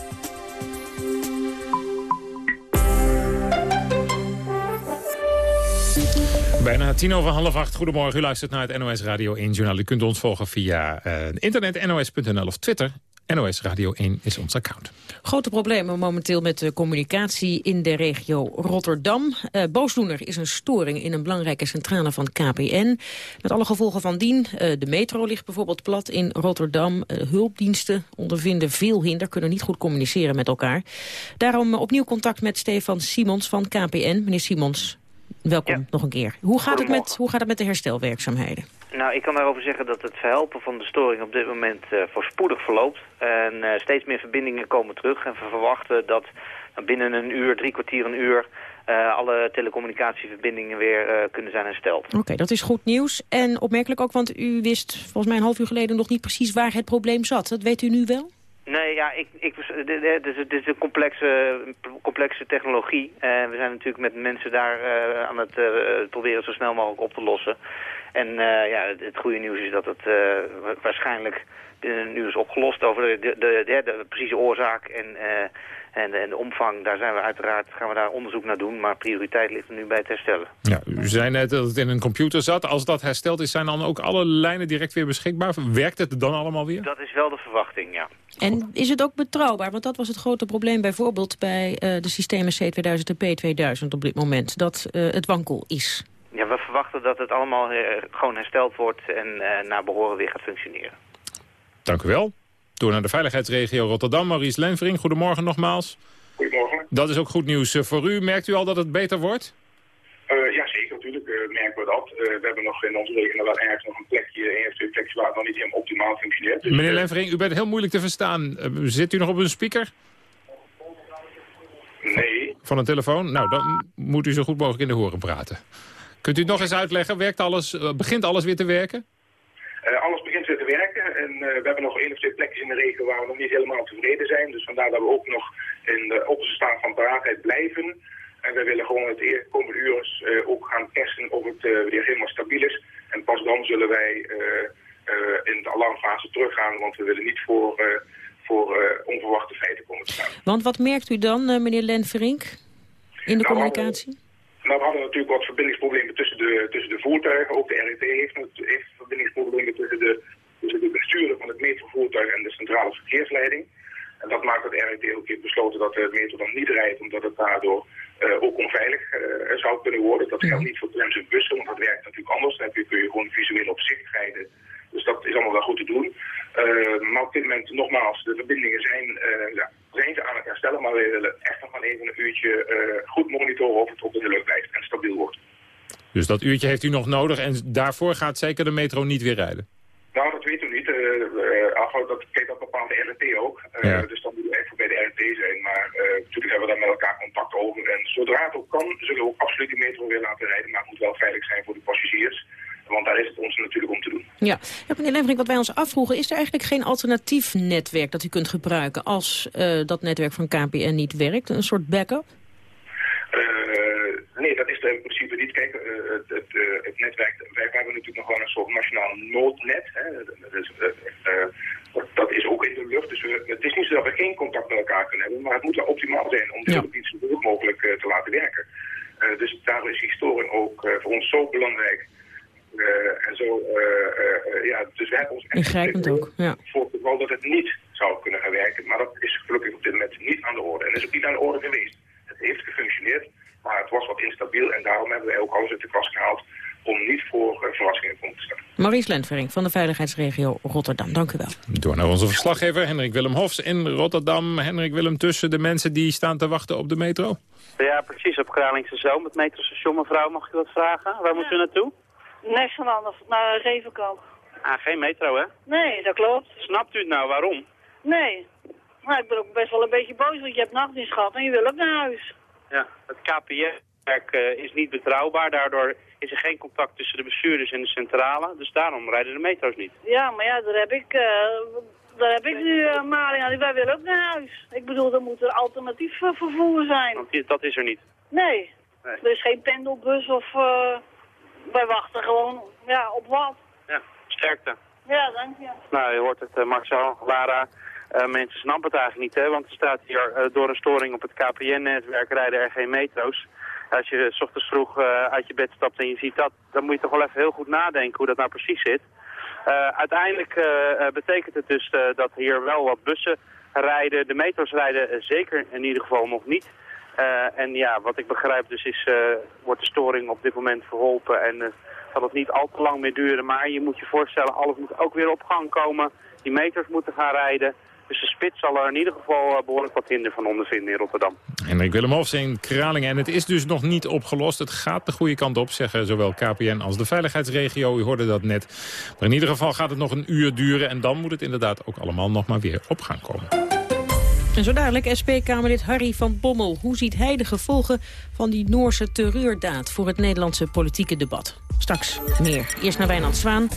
Bijna tien over half acht. Goedemorgen, u luistert naar het NOS Radio 1 Journaal. U kunt ons volgen via uh, internet, nos.nl of Twitter, NOS Radio 1 is ons account. Grote problemen momenteel met de communicatie in de regio Rotterdam. Uh, boosdoener is een storing in een belangrijke centrale van KPN. Met alle gevolgen van dien. Uh, de metro ligt bijvoorbeeld plat in Rotterdam. Hulpdiensten ondervinden veel hinder, kunnen niet goed communiceren met elkaar. Daarom opnieuw contact met Stefan Simons van KPN. Meneer Simons, welkom ja. nog een keer. Hoe gaat, het met, hoe gaat het met de herstelwerkzaamheden? Nou, ik kan daarover zeggen dat het verhelpen van de storing op dit moment uh, voorspoedig verloopt. En uh, steeds meer verbindingen komen terug. En we verwachten dat binnen een uur, drie kwartier, een uur... Uh, alle telecommunicatieverbindingen weer kunnen zijn hersteld. Oké, okay, dat is goed nieuws. En opmerkelijk ook, want u wist volgens mij een half uur geleden nog niet precies waar het probleem zat. Dat weet u nu wel? Nee, ja, ik, ik, dit, is, dit is een complexe, complexe technologie. En we zijn natuurlijk met mensen daar uh, aan het uh, proberen zo snel mogelijk op te lossen. En ja, het, het, goede nieuws is dat het waarschijnlijk nu is opgelost over de, de, de, de precieze oorzaak en, en, en, de omvang. Daar zijn we uiteraard, gaan we daar onderzoek naar doen, maar prioriteit ligt er nu bij het herstellen. Ja, u zei net dat het in een computer zat. Als dat hersteld is, zijn dan ook alle lijnen direct weer beschikbaar? Werkt het dan allemaal weer? Dat is wel de verwachting, ja. En is het ook betrouwbaar? Want dat was het grote probleem bijvoorbeeld bij uh, de systemen C2000 en P2000 op dit moment. Dat uh, het wankel is. Ja, we verwachten dat het allemaal uh, gewoon hersteld wordt en naar behoren weer gaat functioneren. Dank u wel. Door naar de veiligheidsregio Rotterdam. Maurice Lenvering, goedemorgen nogmaals. Goedemorgen. Dat is ook goed nieuws voor u. Merkt u al dat het beter wordt? ja, zeker. Natuurlijk merken we dat. we hebben nog in onze regio wel ergens nog een plekje, één of twee plekjes waar het nog niet helemaal optimaal functioneert. Dus, Meneer Lenvering, u bent heel moeilijk te verstaan. zit u nog op een speaker? Nee. Van een telefoon? Nou, dan moet u zo goed mogelijk in de horen praten. Kunt u het nog eens uitleggen? Werkt alles, begint alles weer te werken? Uh, alles begint weer te werken en uh, we hebben nog één of twee plekjes in de regio waar we nog niet helemaal tevreden zijn. Dus vandaar dat we ook nog in de opperste staat van paraatheid blijven. En we willen gewoon het komende uur uh, ook gaan testen of het weer helemaal stabiel is. En pas dan zullen wij in de alarmfase teruggaan, want we willen niet voor, voor onverwachte feiten komen te staan. Want wat merkt u dan, meneer Lenverink, in de nou, communicatie? Nou, we hadden natuurlijk wat verbindingsproblemen tussen de, tussen de voertuigen. Ook de RET heeft, heeft verbindingsproblemen tussen de, tussen de bestuurder van het metrovoertuig en de centrale verkeersleiding. En dat maakt dat RET ook heeft besloten dat de metro dan niet rijdt, omdat het daardoor uh, ook onveilig uh, zou kunnen worden. Dat geldt niet voor trams en bussen, want dat werkt natuurlijk anders. Dan kun je gewoon visueel op zicht rijden. Dus dat is allemaal wel goed te doen. Uh, maar op dit moment, nogmaals, de verbindingen zijn, ja, zijn ze aan het herstellen. Maar we willen echt nog maar even een uurtje goed monitoren of het op de lucht blijft en stabiel wordt. Dus dat uurtje heeft u nog nodig en daarvoor gaat zeker de metro niet weer rijden? Nou, dat weten we niet. Uh, dat, dat bepaalt de RT ook. Uh, ja. Dus dan moet we even bij de RT zijn. Maar uh, natuurlijk hebben we daar met elkaar contact over. En zodra het ook kan, zullen we ook absoluut die metro weer laten rijden. Maar het moet wel veilig zijn voor de passagiers. Want daar is het ons natuurlijk om te doen. Ja, ja meneer Lembrink, wat wij ons afvroegen... is er eigenlijk geen alternatief netwerk dat u kunt gebruiken... als dat netwerk van KPN niet werkt? Een soort backup? Nee, dat is er in principe niet. Kijk, het, het, het, netwerk, wij hebben natuurlijk nog wel een soort nationaal noodnet. Hè. Dus, dat, dat, is ook in de lucht. Dus we, het is niet zo dat we geen contact met elkaar kunnen hebben. Maar het moet wel optimaal zijn om de hulpdiensten zo goed mogelijk te laten werken. Dus daarom is storing ook voor ons zo belangrijk. en zo, ja, dus we hebben ons echt ook, ja. voor het geval dat het niet zou kunnen gaan werken. Maar dat is gelukkig op dit moment niet aan de orde. En is ook niet aan de orde geweest. Het heeft gefunctioneerd, maar het was wat instabiel. En daarom hebben wij ook alles uit de kast gehaald om niet voor uh, verrassingen te staan. Maurice Lentvering van de veiligheidsregio Rotterdam. Dank u wel. Door naar onze verslaggever Hendrik Willem Hofs in Rotterdam. Hendrik Willem, tussen de mensen die staan te wachten op de metro? Ja, precies. Op Kralingse Zoom, het metrostation. Mevrouw, mag ik u wat vragen? Waar moet u naartoe? Nationaal, naar Revenkamp. Ah, geen metro, hè? Nee, dat klopt. Snapt u het nou? Waarom? Nee. Nou, ik ben ook best wel een beetje boos, want je hebt nachtdienst gehad en je wil ook naar huis. Ja, het KPN-werk uh, is niet betrouwbaar. Daardoor is er geen contact tussen de bestuurders en de centrale. Dus daarom rijden de metro's niet. Ja, maar ja, daar heb ik, uh, daar heb ik nu uh, Maria. Wij willen ook naar huis. Ik bedoel, er moet er alternatief vervoer zijn. Want dat is er niet? Nee. nee. Er is geen pendelbus of... wij wachten gewoon ja, op wat. Ja, sterkte. Ja, dank je. Nou, je hoort het, Marcel, Lara... Uh, mensen snappen het eigenlijk niet, hè? want er staat hier uh, door een storing op het KPN-netwerk rijden er geen metro's. Als je s ochtends vroeg uh, uit je bed stapt en je ziet dat, dan moet je toch wel even heel goed nadenken hoe dat nou precies zit. uiteindelijk betekent het dus dat hier wel wat bussen rijden. De metro's rijden zeker in ieder geval nog niet. en ja, wat ik begrijp dus is, wordt de storing op dit moment verholpen en zal het niet al te lang meer duren. Maar je moet je voorstellen, alles moet ook weer op gang komen. Die meters moeten gaan rijden. Dus de spits zal er in ieder geval eh, behoorlijk wat hinder van ondervinden in Rotterdam. Hendrik Willem Hofs in Kralingen. En het is dus nog niet opgelost. Het gaat de goede kant op, zeggen zowel KPN als de veiligheidsregio. U hoorde dat net. Maar in ieder geval gaat het nog een uur duren. En dan moet het inderdaad ook allemaal nog maar weer op gaan komen. En zo dadelijk SP-Kamerlid Harry van Bommel. Hoe ziet hij de gevolgen van die Noorse terreurdaad... voor het Nederlandse politieke debat? Straks meer. Eerst naar Wijnand Zwaan.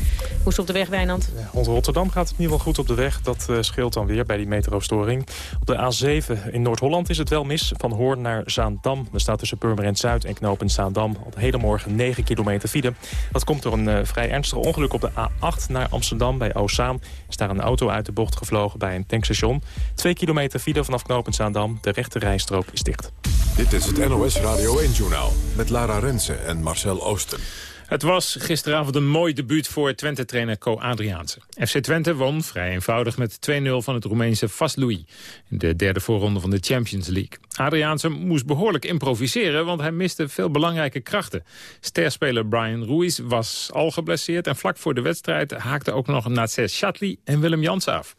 Hoe is het op de weg, Wijnand? Ja, rond Rotterdam gaat het in ieder geval goed op de weg. Dat uh, scheelt dan weer bij die metrostoring. Op de A7 in Noord-Holland is het wel mis. Van Hoorn naar Zaandam. Er staat tussen Purmerend Zuid en Knopen Zaandam... al de hele morgen 9 kilometer file. Dat komt door een uh, vrij ernstig ongeluk op de A8 naar Amsterdam. Bij Oostzaan is daar een auto uit de bocht gevlogen bij een tankstation. 2 kilometer file vanaf Knopen Zaandam. De rechte rijstrook is dicht. Dit is het NOS Radio 1-journaal met Lara Rensen en Marcel Oosten. Het was gisteravond een mooi debuut voor Twente-trainer Co Adriaanse. FC Twente won vrij eenvoudig met 2-0 van het Roemeense Vaslui... in de derde voorronde van de Champions League. Adriaanse moest behoorlijk improviseren, want hij miste veel belangrijke krachten. Sterspeler Brian Ruiz was al geblesseerd... en vlak voor de wedstrijd haakte ook nog Natsé Chatli en Willem Jans af.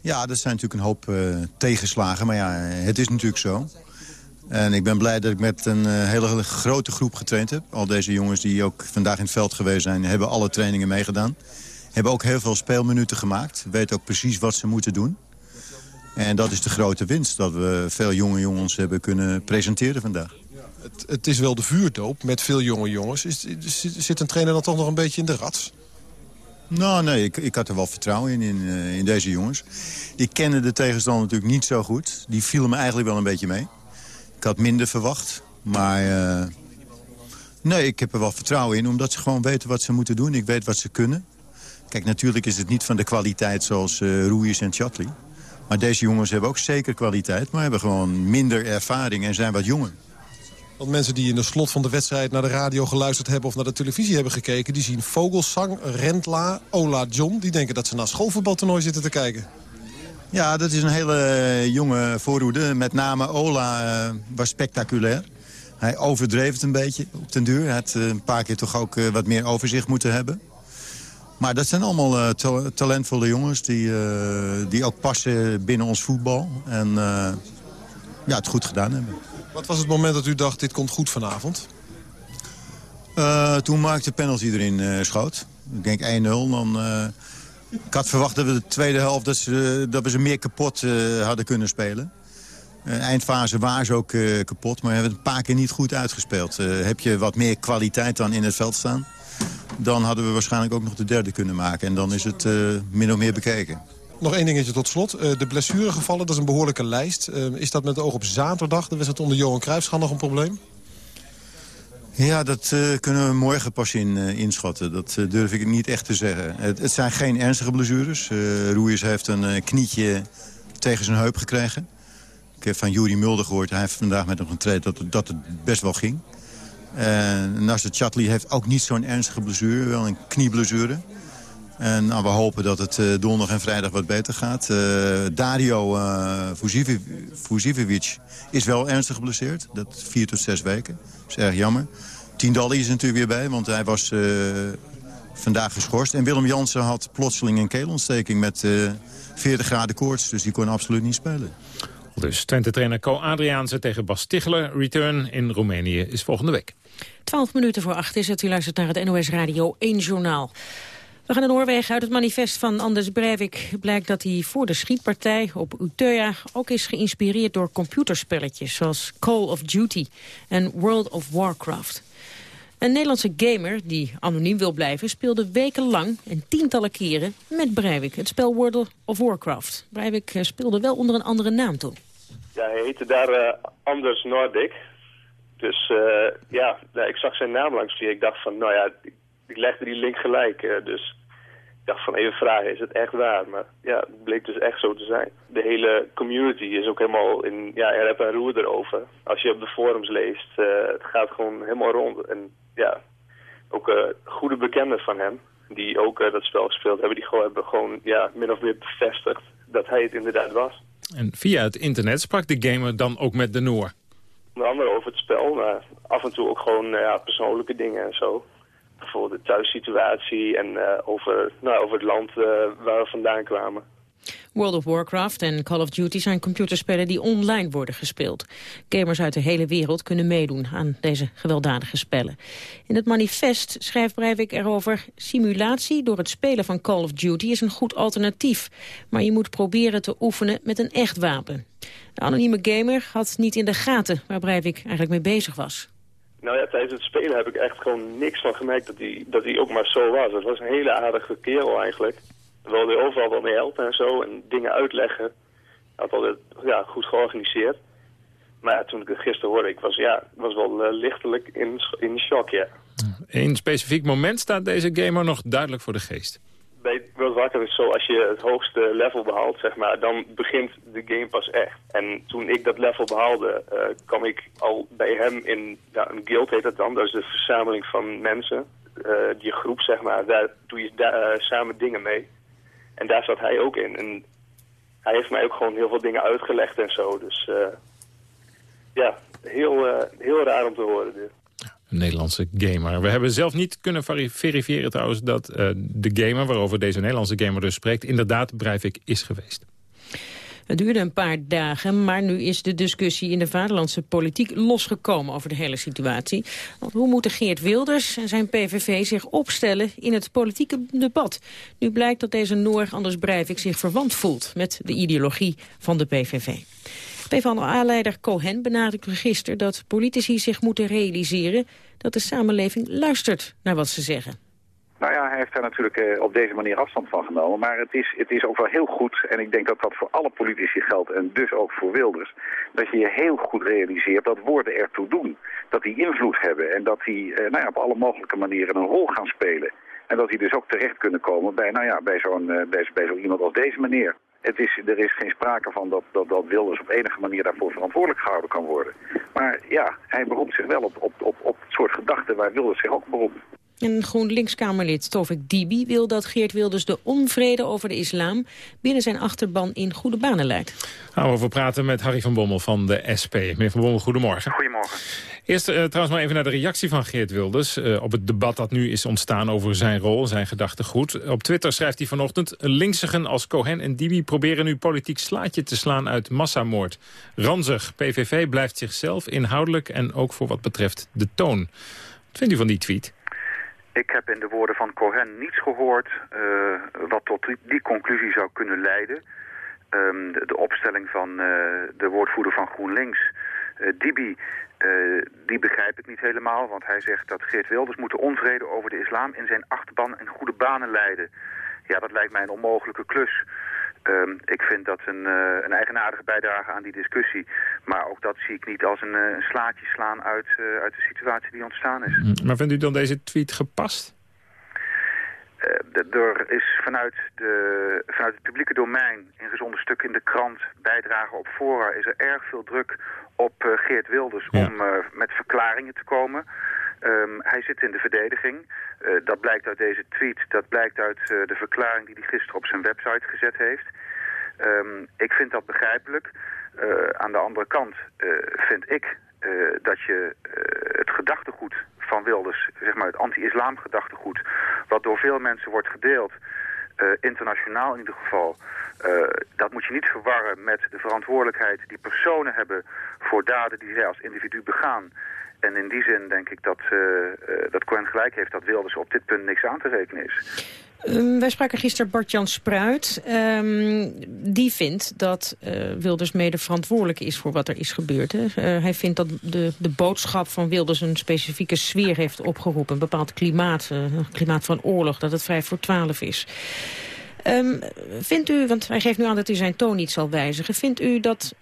Ja, dat zijn natuurlijk een hoop uh, tegenslagen, maar ja, het is natuurlijk zo. En ik ben blij dat ik met een uh, hele grote groep getraind heb. Al deze jongens die ook vandaag in het veld geweest zijn... hebben alle trainingen meegedaan. Hebben ook heel veel speelminuten gemaakt. Weten ook precies wat ze moeten doen. En dat is de grote winst. Dat we veel jonge jongens hebben kunnen presenteren vandaag. Het, het is wel de vuurdoop met veel jonge jongens. Is, zit een trainer dan toch nog een beetje in de rat? Nou, nee, ik, ik had er wel vertrouwen in, in, uh, in deze jongens. Ik kende de tegenstander natuurlijk niet zo goed. Die viel me eigenlijk wel een beetje mee. Ik had minder verwacht, maar... Uh, nee, ik heb er wel vertrouwen in, omdat ze gewoon weten wat ze moeten doen. Ik weet wat ze kunnen. Kijk, natuurlijk is het niet van de kwaliteit zoals uh, Ruiz en Chatley. Maar deze jongens hebben ook zeker kwaliteit... maar hebben gewoon minder ervaring en zijn wat jonger. Want mensen die in de slot van de wedstrijd naar de radio geluisterd hebben... of naar de televisie hebben gekeken... die zien Vogelsang, Rentla, Ola John... die denken dat ze naar schoolvoetbaltoernooi zitten te kijken. Ja, dat is een hele jonge voorhoede. Met name Ola uh, was spectaculair. Hij overdreef het een beetje op den duur. Hij had uh, een paar keer toch ook uh, wat meer overzicht moeten hebben. Maar dat zijn allemaal ta talentvolle jongens die, die ook passen binnen ons voetbal. En ja, het goed gedaan hebben. Wat was het moment dat u dacht, dit komt goed vanavond? toen maakte penalty erin schoot. Ik denk 1-0, dan ik had verwacht dat we de tweede helft dat, dat we ze meer kapot uh, hadden kunnen spelen. Uh, eindfase waren ze ook uh, kapot, maar we hebben het een paar keer niet goed uitgespeeld. heb je wat meer kwaliteit dan in het veld staan... dan hadden we waarschijnlijk ook nog de derde kunnen maken. En dan is het min of meer bekeken. Nog één dingetje tot slot. de blessuregevallen, dat is een behoorlijke lijst. is dat met oog op zaterdag, de wedstrijd onder Johan Cruijffschal, nog een probleem? Ja, dat uh, kunnen we morgen pas in, uh, inschatten. Dat uh, durf ik niet echt te zeggen. Het, zijn geen ernstige blessures. Roeiers heeft een knietje tegen zijn heup gekregen. Ik heb van Juri Mulder gehoord. Hij heeft vandaag met hem getraind dat, dat het best wel ging. En Nasser Chatli heeft ook niet zo'n ernstige blessure. Wel een knieblessure. En nou, we hopen dat het donderdag en vrijdag wat beter gaat. Dario Fuzivic is wel ernstig geblesseerd. Dat vier tot zes weken. Dat is erg jammer. Tindalli is er natuurlijk weer bij, want hij was uh, vandaag geschorst. En Willem Jansen had plotseling een keelontsteking met uh, eh, 40 graden koorts. Dus die kon absoluut niet spelen. Dus Twente-trainer Co Adriaanse tegen Bas Tichelen. Return in Roemenië is volgende week. 12 minuten voor acht is het. U luistert naar het NOS Radio 1 Journaal. We gaan naar Noorwegen. Uit het manifest van Anders Breivik blijkt dat hij voor de schietpartij op Utøya ook is geïnspireerd door computerspelletjes zoals Call of Duty en World of Warcraft. Een Nederlandse gamer die anoniem wil blijven speelde wekenlang en tientallen keren met Breivik het spel World of Warcraft. Breivik eh, speelde wel onder een andere naam toen. Ja, hij heette daar uh, Anders Nordic. Dus uh, ja, ik zag zijn naam langs Ik dacht van, nou ja, ik legde die link gelijk. Dus dacht van even vragen, is het echt waar? Maar ja, het bleek dus echt zo te zijn. De hele community is ook helemaal in ja, er heb en roer erover. Als je op de forums leest, uh, het gaat gewoon helemaal rond. En ja, ook uh, goede bekenden van hem. die ook dat spel gespeeld hebben, die gewoon, hebben gewoon ja, min of meer bevestigd dat hij het inderdaad was. En via het internet sprak de gamer dan ook met de Noor? Onder andere over het spel, maar af en toe ook gewoon ja, persoonlijke dingen en zo. Bijvoorbeeld de thuissituatie en over, nou, over het land waar we vandaan kwamen. World of Warcraft en Call of Duty zijn computerspellen die online worden gespeeld. Gamers uit de hele wereld kunnen meedoen aan deze gewelddadige spellen. In het manifest schrijft Breivik erover... simulatie door het spelen van Call of Duty is een goed alternatief. Maar je moet proberen te oefenen met een echt wapen. De anonieme gamer had niet in de gaten waar Breivik eigenlijk mee bezig was. Nou ja, tijdens het spelen heb ik echt gewoon niks van gemerkt dat hij, dat hij ook maar zo was. Het was een hele aardige kerel eigenlijk wilde overal wel mee helpen en zo en dingen uitleggen. Hij had altijd ja, goed georganiseerd. Maar toen ik het gisteren hoorde, ik was, ja, was wel uh, lichtelijk in, in shock, ja. Een specifiek moment staat deze gamer nog duidelijk voor de geest. Bij World Warcraft is zo, als je het hoogste level behaalt, zeg maar, dan begint de game pas echt. En toen ik dat level behaalde, uh, kwam ik al bij hem in, ja, een guild heet dat dan. Dat is de verzameling van mensen, uh, die groep, zeg maar. Daar doe je samen dingen mee. En daar zat hij ook in. En hij heeft mij ook gewoon heel veel dingen uitgelegd en zo. Dus ja, heel, heel raar om te horen dit. Nederlandse gamer. We hebben zelf niet kunnen verifiëren trouwens dat uh, de gamer... waarover deze Nederlandse gamer dus spreekt... inderdaad Breivik is geweest. Het duurde een paar dagen, maar nu is de discussie in de vaderlandse politiek losgekomen over de hele situatie. Want hoe moeten Geert Wilders en zijn PVV zich opstellen in het politieke debat? Nu blijkt dat deze Noor Anders Breivik zich verwant voelt met de ideologie van de PVV. PvdA-leider Cohen benadrukte gisteren dat politici zich moeten realiseren dat de samenleving luistert naar wat ze zeggen. Nou ja, hij heeft daar natuurlijk eh, op deze manier afstand van genomen. Maar het is, het is ook wel heel goed, en ik denk dat dat voor alle politici geldt... en dus ook voor Wilders, dat je je heel goed realiseert dat woorden ertoe doen. Dat die invloed hebben en dat die eh, nou ja, op alle mogelijke manieren een rol gaan spelen. En dat die dus ook terecht kunnen komen bij, nou ja, bij zo'n uh, bij, bij zo iemand als deze meneer. Het is, er is geen sprake van dat, dat, dat Wilders op enige manier daarvoor verantwoordelijk gehouden kan worden. Maar ja, hij beroept zich wel op, op, op, op het soort gedachten waar Wilders zich ook beroept. En GroenLinks-Kamerlid Tovik Dibi wil dat Geert Wilders de onvrede over de islam binnen zijn achterban in goede banen leidt. Gaan we over praten met Harry van Bommel van de SP. Meneer van Bommel, goedemorgen. Goedemorgen. Eerst uh, trouwens maar even naar de reactie van Geert Wilders... Uh, op het debat dat nu is ontstaan over zijn rol, zijn gedachtegoed. Op Twitter schrijft hij vanochtend... Linksigen als Cohen en Dibi proberen nu politiek slaatje te slaan uit massamoord. Ranzig, PVV blijft zichzelf inhoudelijk en ook voor wat betreft de toon. Wat vindt u van die tweet? Ik heb in de woorden van Cohen niets gehoord uh, wat tot die, conclusie zou kunnen leiden. Um, de, opstelling van uh, de woordvoerder van GroenLinks, uh, Dibi, die begrijp ik niet helemaal. Want hij zegt dat Geert Wilders moet de onvrede over de islam in zijn achterban in goede banen leiden. Ja, dat lijkt mij een onmogelijke klus. Um, ik vind dat een, uh, een, eigenaardige bijdrage aan die discussie. Maar ook dat zie ik niet als een, een slaatje slaan uit, uh, uit de situatie die ontstaan is. Mm, maar vindt u dan deze tweet gepast? Er is vanuit, de, vanuit het publieke domein, in gezonde stukken in de krant, bijdragen op fora, is er erg veel druk op Geert Wilders ja. om met verklaringen te komen. Um, hij zit in de verdediging. Uh, dat blijkt uit deze tweet. Dat blijkt uit uh, de verklaring die hij gisteren op zijn website gezet heeft. Um, ik vind dat begrijpelijk. Uh, aan de andere kant vind ik dat je het gedachtegoed van Wilders, zeg maar het anti-islam gedachtegoed, wat door veel mensen wordt gedeeld, internationaal in ieder geval, dat moet je niet verwarren met de verantwoordelijkheid die personen hebben voor daden die zij als individu begaan. En in die zin denk ik dat, uh, uh, dat Cohen gelijk heeft dat Wilders op dit punt niks aan te rekenen is. Um, wij spraken gisteren Bart-Jan Spruit. Um, die vindt dat uh, Wilders mede verantwoordelijk is voor wat er is gebeurd. Hè? hij vindt dat de, de boodschap van Wilders een specifieke sfeer heeft opgeroepen. Een bepaald klimaat, een klimaat van oorlog, dat het vrij voor twaalf is. Um, vindt u, want hij geeft nu aan dat hij zijn toon niet zal wijzigen... vindt u dat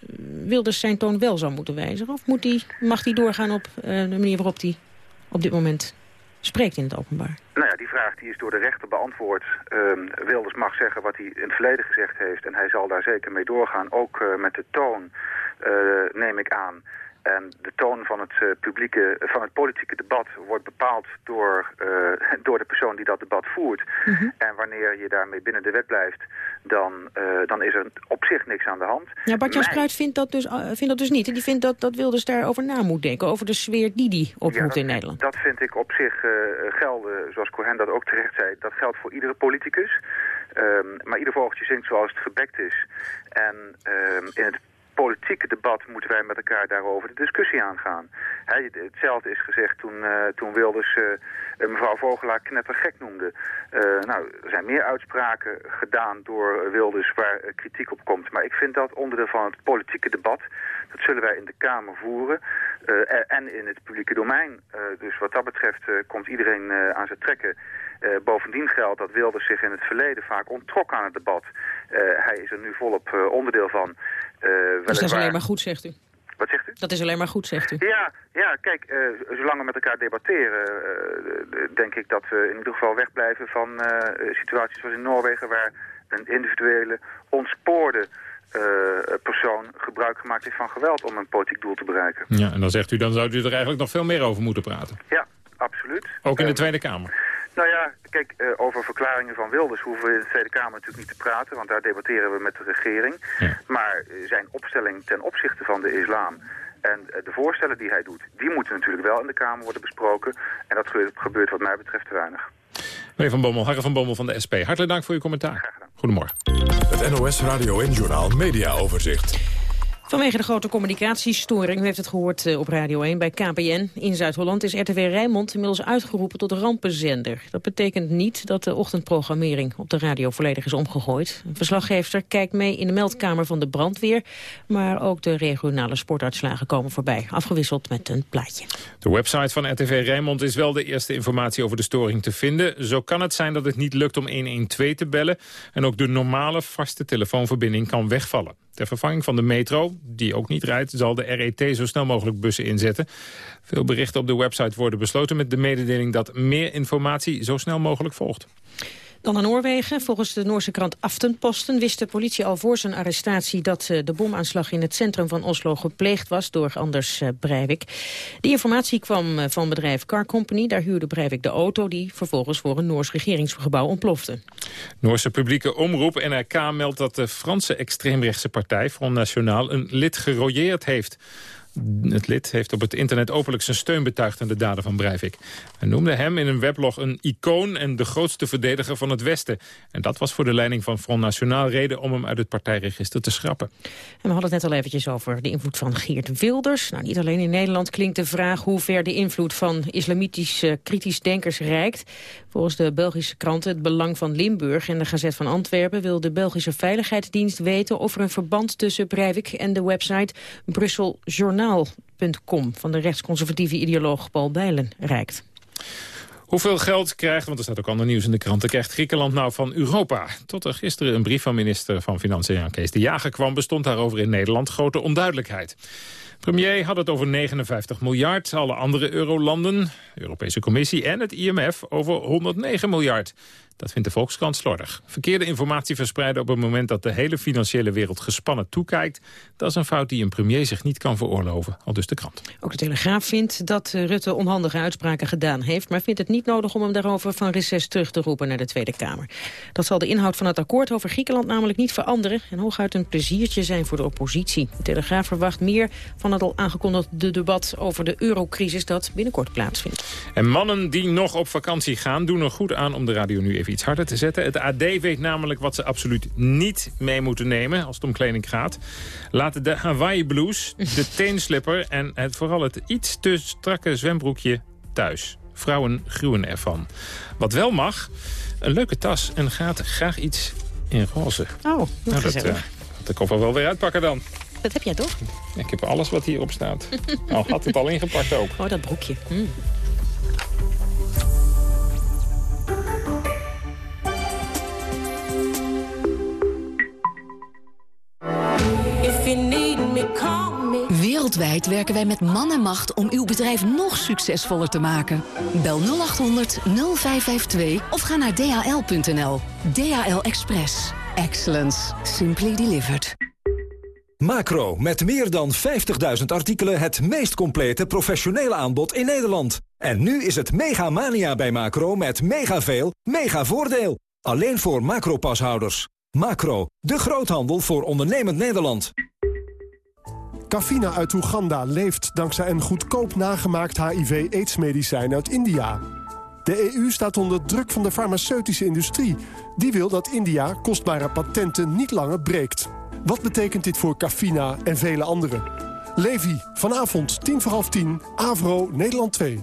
Wilders zijn toon wel zou moeten wijzigen? Of moet mag hij doorgaan op uh, de manier waarop hij op dit moment spreekt in het openbaar? Nou ja, die vraag die is door de rechter beantwoord. Um, Wilders mag zeggen wat hij in het verleden gezegd heeft... en hij zal daar zeker mee doorgaan, ook uh, met de toon, uh, neem ik aan... En de toon van het, uh, publieke, van het politieke debat wordt bepaald door, uh, door de persoon die dat debat voert. Mhm. En wanneer je daarmee binnen de wet blijft, dan, uh, dan is er op zich niks aan de hand. Ja, Bart-Jan Spruit vindt dat, dus, vindt dat dus niet. En die vindt dat, dat Wilders daarover na moet denken, over de sfeer die die oproept ja, in Nederland. Dat vind ik op zich gelden, zoals Cohen dat ook terecht zei, dat geldt voor iedere politicus. Um, maar ieder vogeltje zingt zoals het gebekt is. En um, in het politieke debat moeten wij met elkaar daarover de discussie aangaan. He, hetzelfde is gezegd toen, uh, toen Wilders uh, mevrouw Vogelaar knettergek noemde. Nou, er zijn meer uitspraken gedaan door Wilders waar kritiek op komt. Maar ik vind dat onderdeel van het politieke debat. Dat zullen wij in de Kamer voeren en in het publieke domein. dus wat dat betreft komt iedereen aan zijn trekken. Bovendien geldt dat Wilders zich in het verleden vaak ontrok aan het debat. Hij is er nu volop onderdeel van. Dus dat is alleen maar goed, zegt u? Wat zegt u? Dat is alleen maar goed, zegt u? Ja, ja kijk, zolang we met elkaar debatteren... denk ik dat we in ieder geval wegblijven van situaties zoals in Noorwegen... waar een individuele, ontspoorde... persoon gebruik gemaakt heeft van geweld om een politiek doel te bereiken. Ja, en dan zegt u, dan zou u er eigenlijk nog veel meer over moeten praten. Ja, absoluut. Ook in de Tweede Kamer? Nou ja, kijk, uh, over verklaringen van Wilders hoeven we in de Tweede Kamer natuurlijk niet te praten, want daar debatteren we met de regering. Ja. Maar zijn opstelling ten opzichte van de islam en uh, de voorstellen die hij doet, die moeten natuurlijk wel in de Kamer worden besproken. En dat gebeurt wat mij betreft te weinig. Meneer Van Bommel, Harre van Bommel van de SP. Hartelijk dank voor uw commentaar. Goedemorgen. Het NOS Radio en Journaal Media Overzicht. Vanwege de grote communicatiestoring, u heeft het gehoord eh, op Radio 1 bij KPN in Zuid-Holland, is RTW Rijnmond inmiddels uitgeroepen tot rampenzender. Dat betekent niet dat de ochtendprogrammering op de radio volledig is omgegooid. Een verslaggever kijkt mee in de meldkamer van de brandweer, maar ook de regionale sportuitslagen komen voorbij, afgewisseld met een plaatje. De website van RTV Rijnmond is wel de eerste informatie over de storing te vinden. Zo kan het zijn dat het niet lukt om 112 te bellen en ook de normale vaste telefoonverbinding kan wegvallen. Ter vervanging van de metro, die ook niet rijdt, zal de RET zo snel mogelijk bussen inzetten. Veel berichten op de website worden besloten met de mededeling dat meer informatie zo snel mogelijk volgt. Dan naar Noorwegen. Volgens de Noorse krant Aftenposten wist de politie al voor zijn arrestatie dat eh, de bomaanslag in het centrum van Oslo gepleegd was door Anders eh, Breivik. Die informatie kwam eh, van bedrijf Car Company. Daar huurde Breivik de auto die vervolgens voor een Noors regeringsgebouw ontplofte. Noorse publieke omroep NRK meldt dat de Franse extreemrechtse partij Front National een lid gerooieerd heeft. Het lid heeft op het internet openlijk zijn steun betuigd aan de daden van Breivik. Hij noemde hem in een weblog een icoon en de grootste verdediger van het Westen. En dat was voor de leiding van Front Nationaal reden om hem uit het partijregister te schrappen. En we hadden het net al eventjes over de invloed van Geert Wilders. Nou, niet alleen in Nederland klinkt de vraag hoe ver de invloed van islamitisch kritisch denkers reikt. Volgens de Belgische kranten Het Belang van Limburg en de Gazet van Antwerpen wil de Belgische Veiligheidsdienst weten of er een verband tussen Breivik en de website Brussel Journaal journaal.com van de rechtsconservatieve ideoloog Paul Bijlen reikt. Hoeveel geld krijgt, want er staat ook ander nieuws in de kranten... krijgt Griekenland nou van Europa? Tot er gisteren een brief van minister van Financiën Kees de Jager kwam... bestond daarover in Nederland grote onduidelijkheid. Premier had het over 59 miljard, alle andere eurolanden, de Europese Commissie en het IMF over 109 miljard. Dat vindt de Volkskrant slordig. Verkeerde informatie verspreiden op het moment dat de hele financiële wereld gespannen toekijkt... dat is een fout die een premier zich niet kan veroorloven, al dus de krant. Ook de Telegraaf vindt dat Rutte onhandige uitspraken gedaan heeft... maar vindt het niet nodig om hem daarover van recess terug te roepen naar de Tweede Kamer. Dat zal de inhoud van het akkoord over Griekenland namelijk niet veranderen... en hooguit een pleziertje zijn voor de oppositie. De Telegraaf verwacht meer van het al aangekondigde debat over de eurocrisis... dat binnenkort plaatsvindt. En mannen die nog op vakantie gaan doen er goed aan om de radio nu even iets harder te zetten. Het AD weet namelijk wat ze absoluut niet mee moeten nemen als het om kleding gaat. Laten de Hawaii Blues, de teenslipper en het, vooral het iets te strakke zwembroekje thuis. Vrouwen gruwen ervan. Wat wel mag, een leuke tas en gaat graag iets in roze. Oh, nou, dat, uh, de koffer wel weer uitpakken dan. Dat heb jij toch? Ik heb alles wat hierop staat. al had het al ingepakt ook. Oh, dat broekje. Mm. Wereldwijd werken wij met man en macht om uw bedrijf nog succesvoller te maken. Bel 0800 0552 of ga naar dhl.nl. DHL Express. Excellence. Simply delivered. Macro, met meer dan 50.000 artikelen het meest complete professionele aanbod in Nederland. En nu is het mega mania bij Macro met mega veel, mega voordeel. Alleen voor Macro-pashouders. Macro, de groothandel voor ondernemend Nederland. Kafina uit Oeganda leeft dankzij een goedkoop nagemaakt HIV-AIDS-medicijn uit India. De EU staat onder druk van de farmaceutische industrie. Die wil dat India kostbare patenten niet langer breekt. Wat betekent dit voor Cafina en vele anderen? Levi, vanavond 10 voor half 10, Avro, Nederland 2.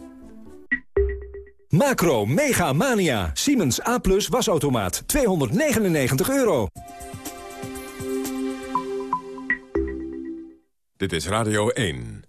Macro Mega Mania. Siemens A Plus wasautomaat. 299 euro. Dit is Radio 1.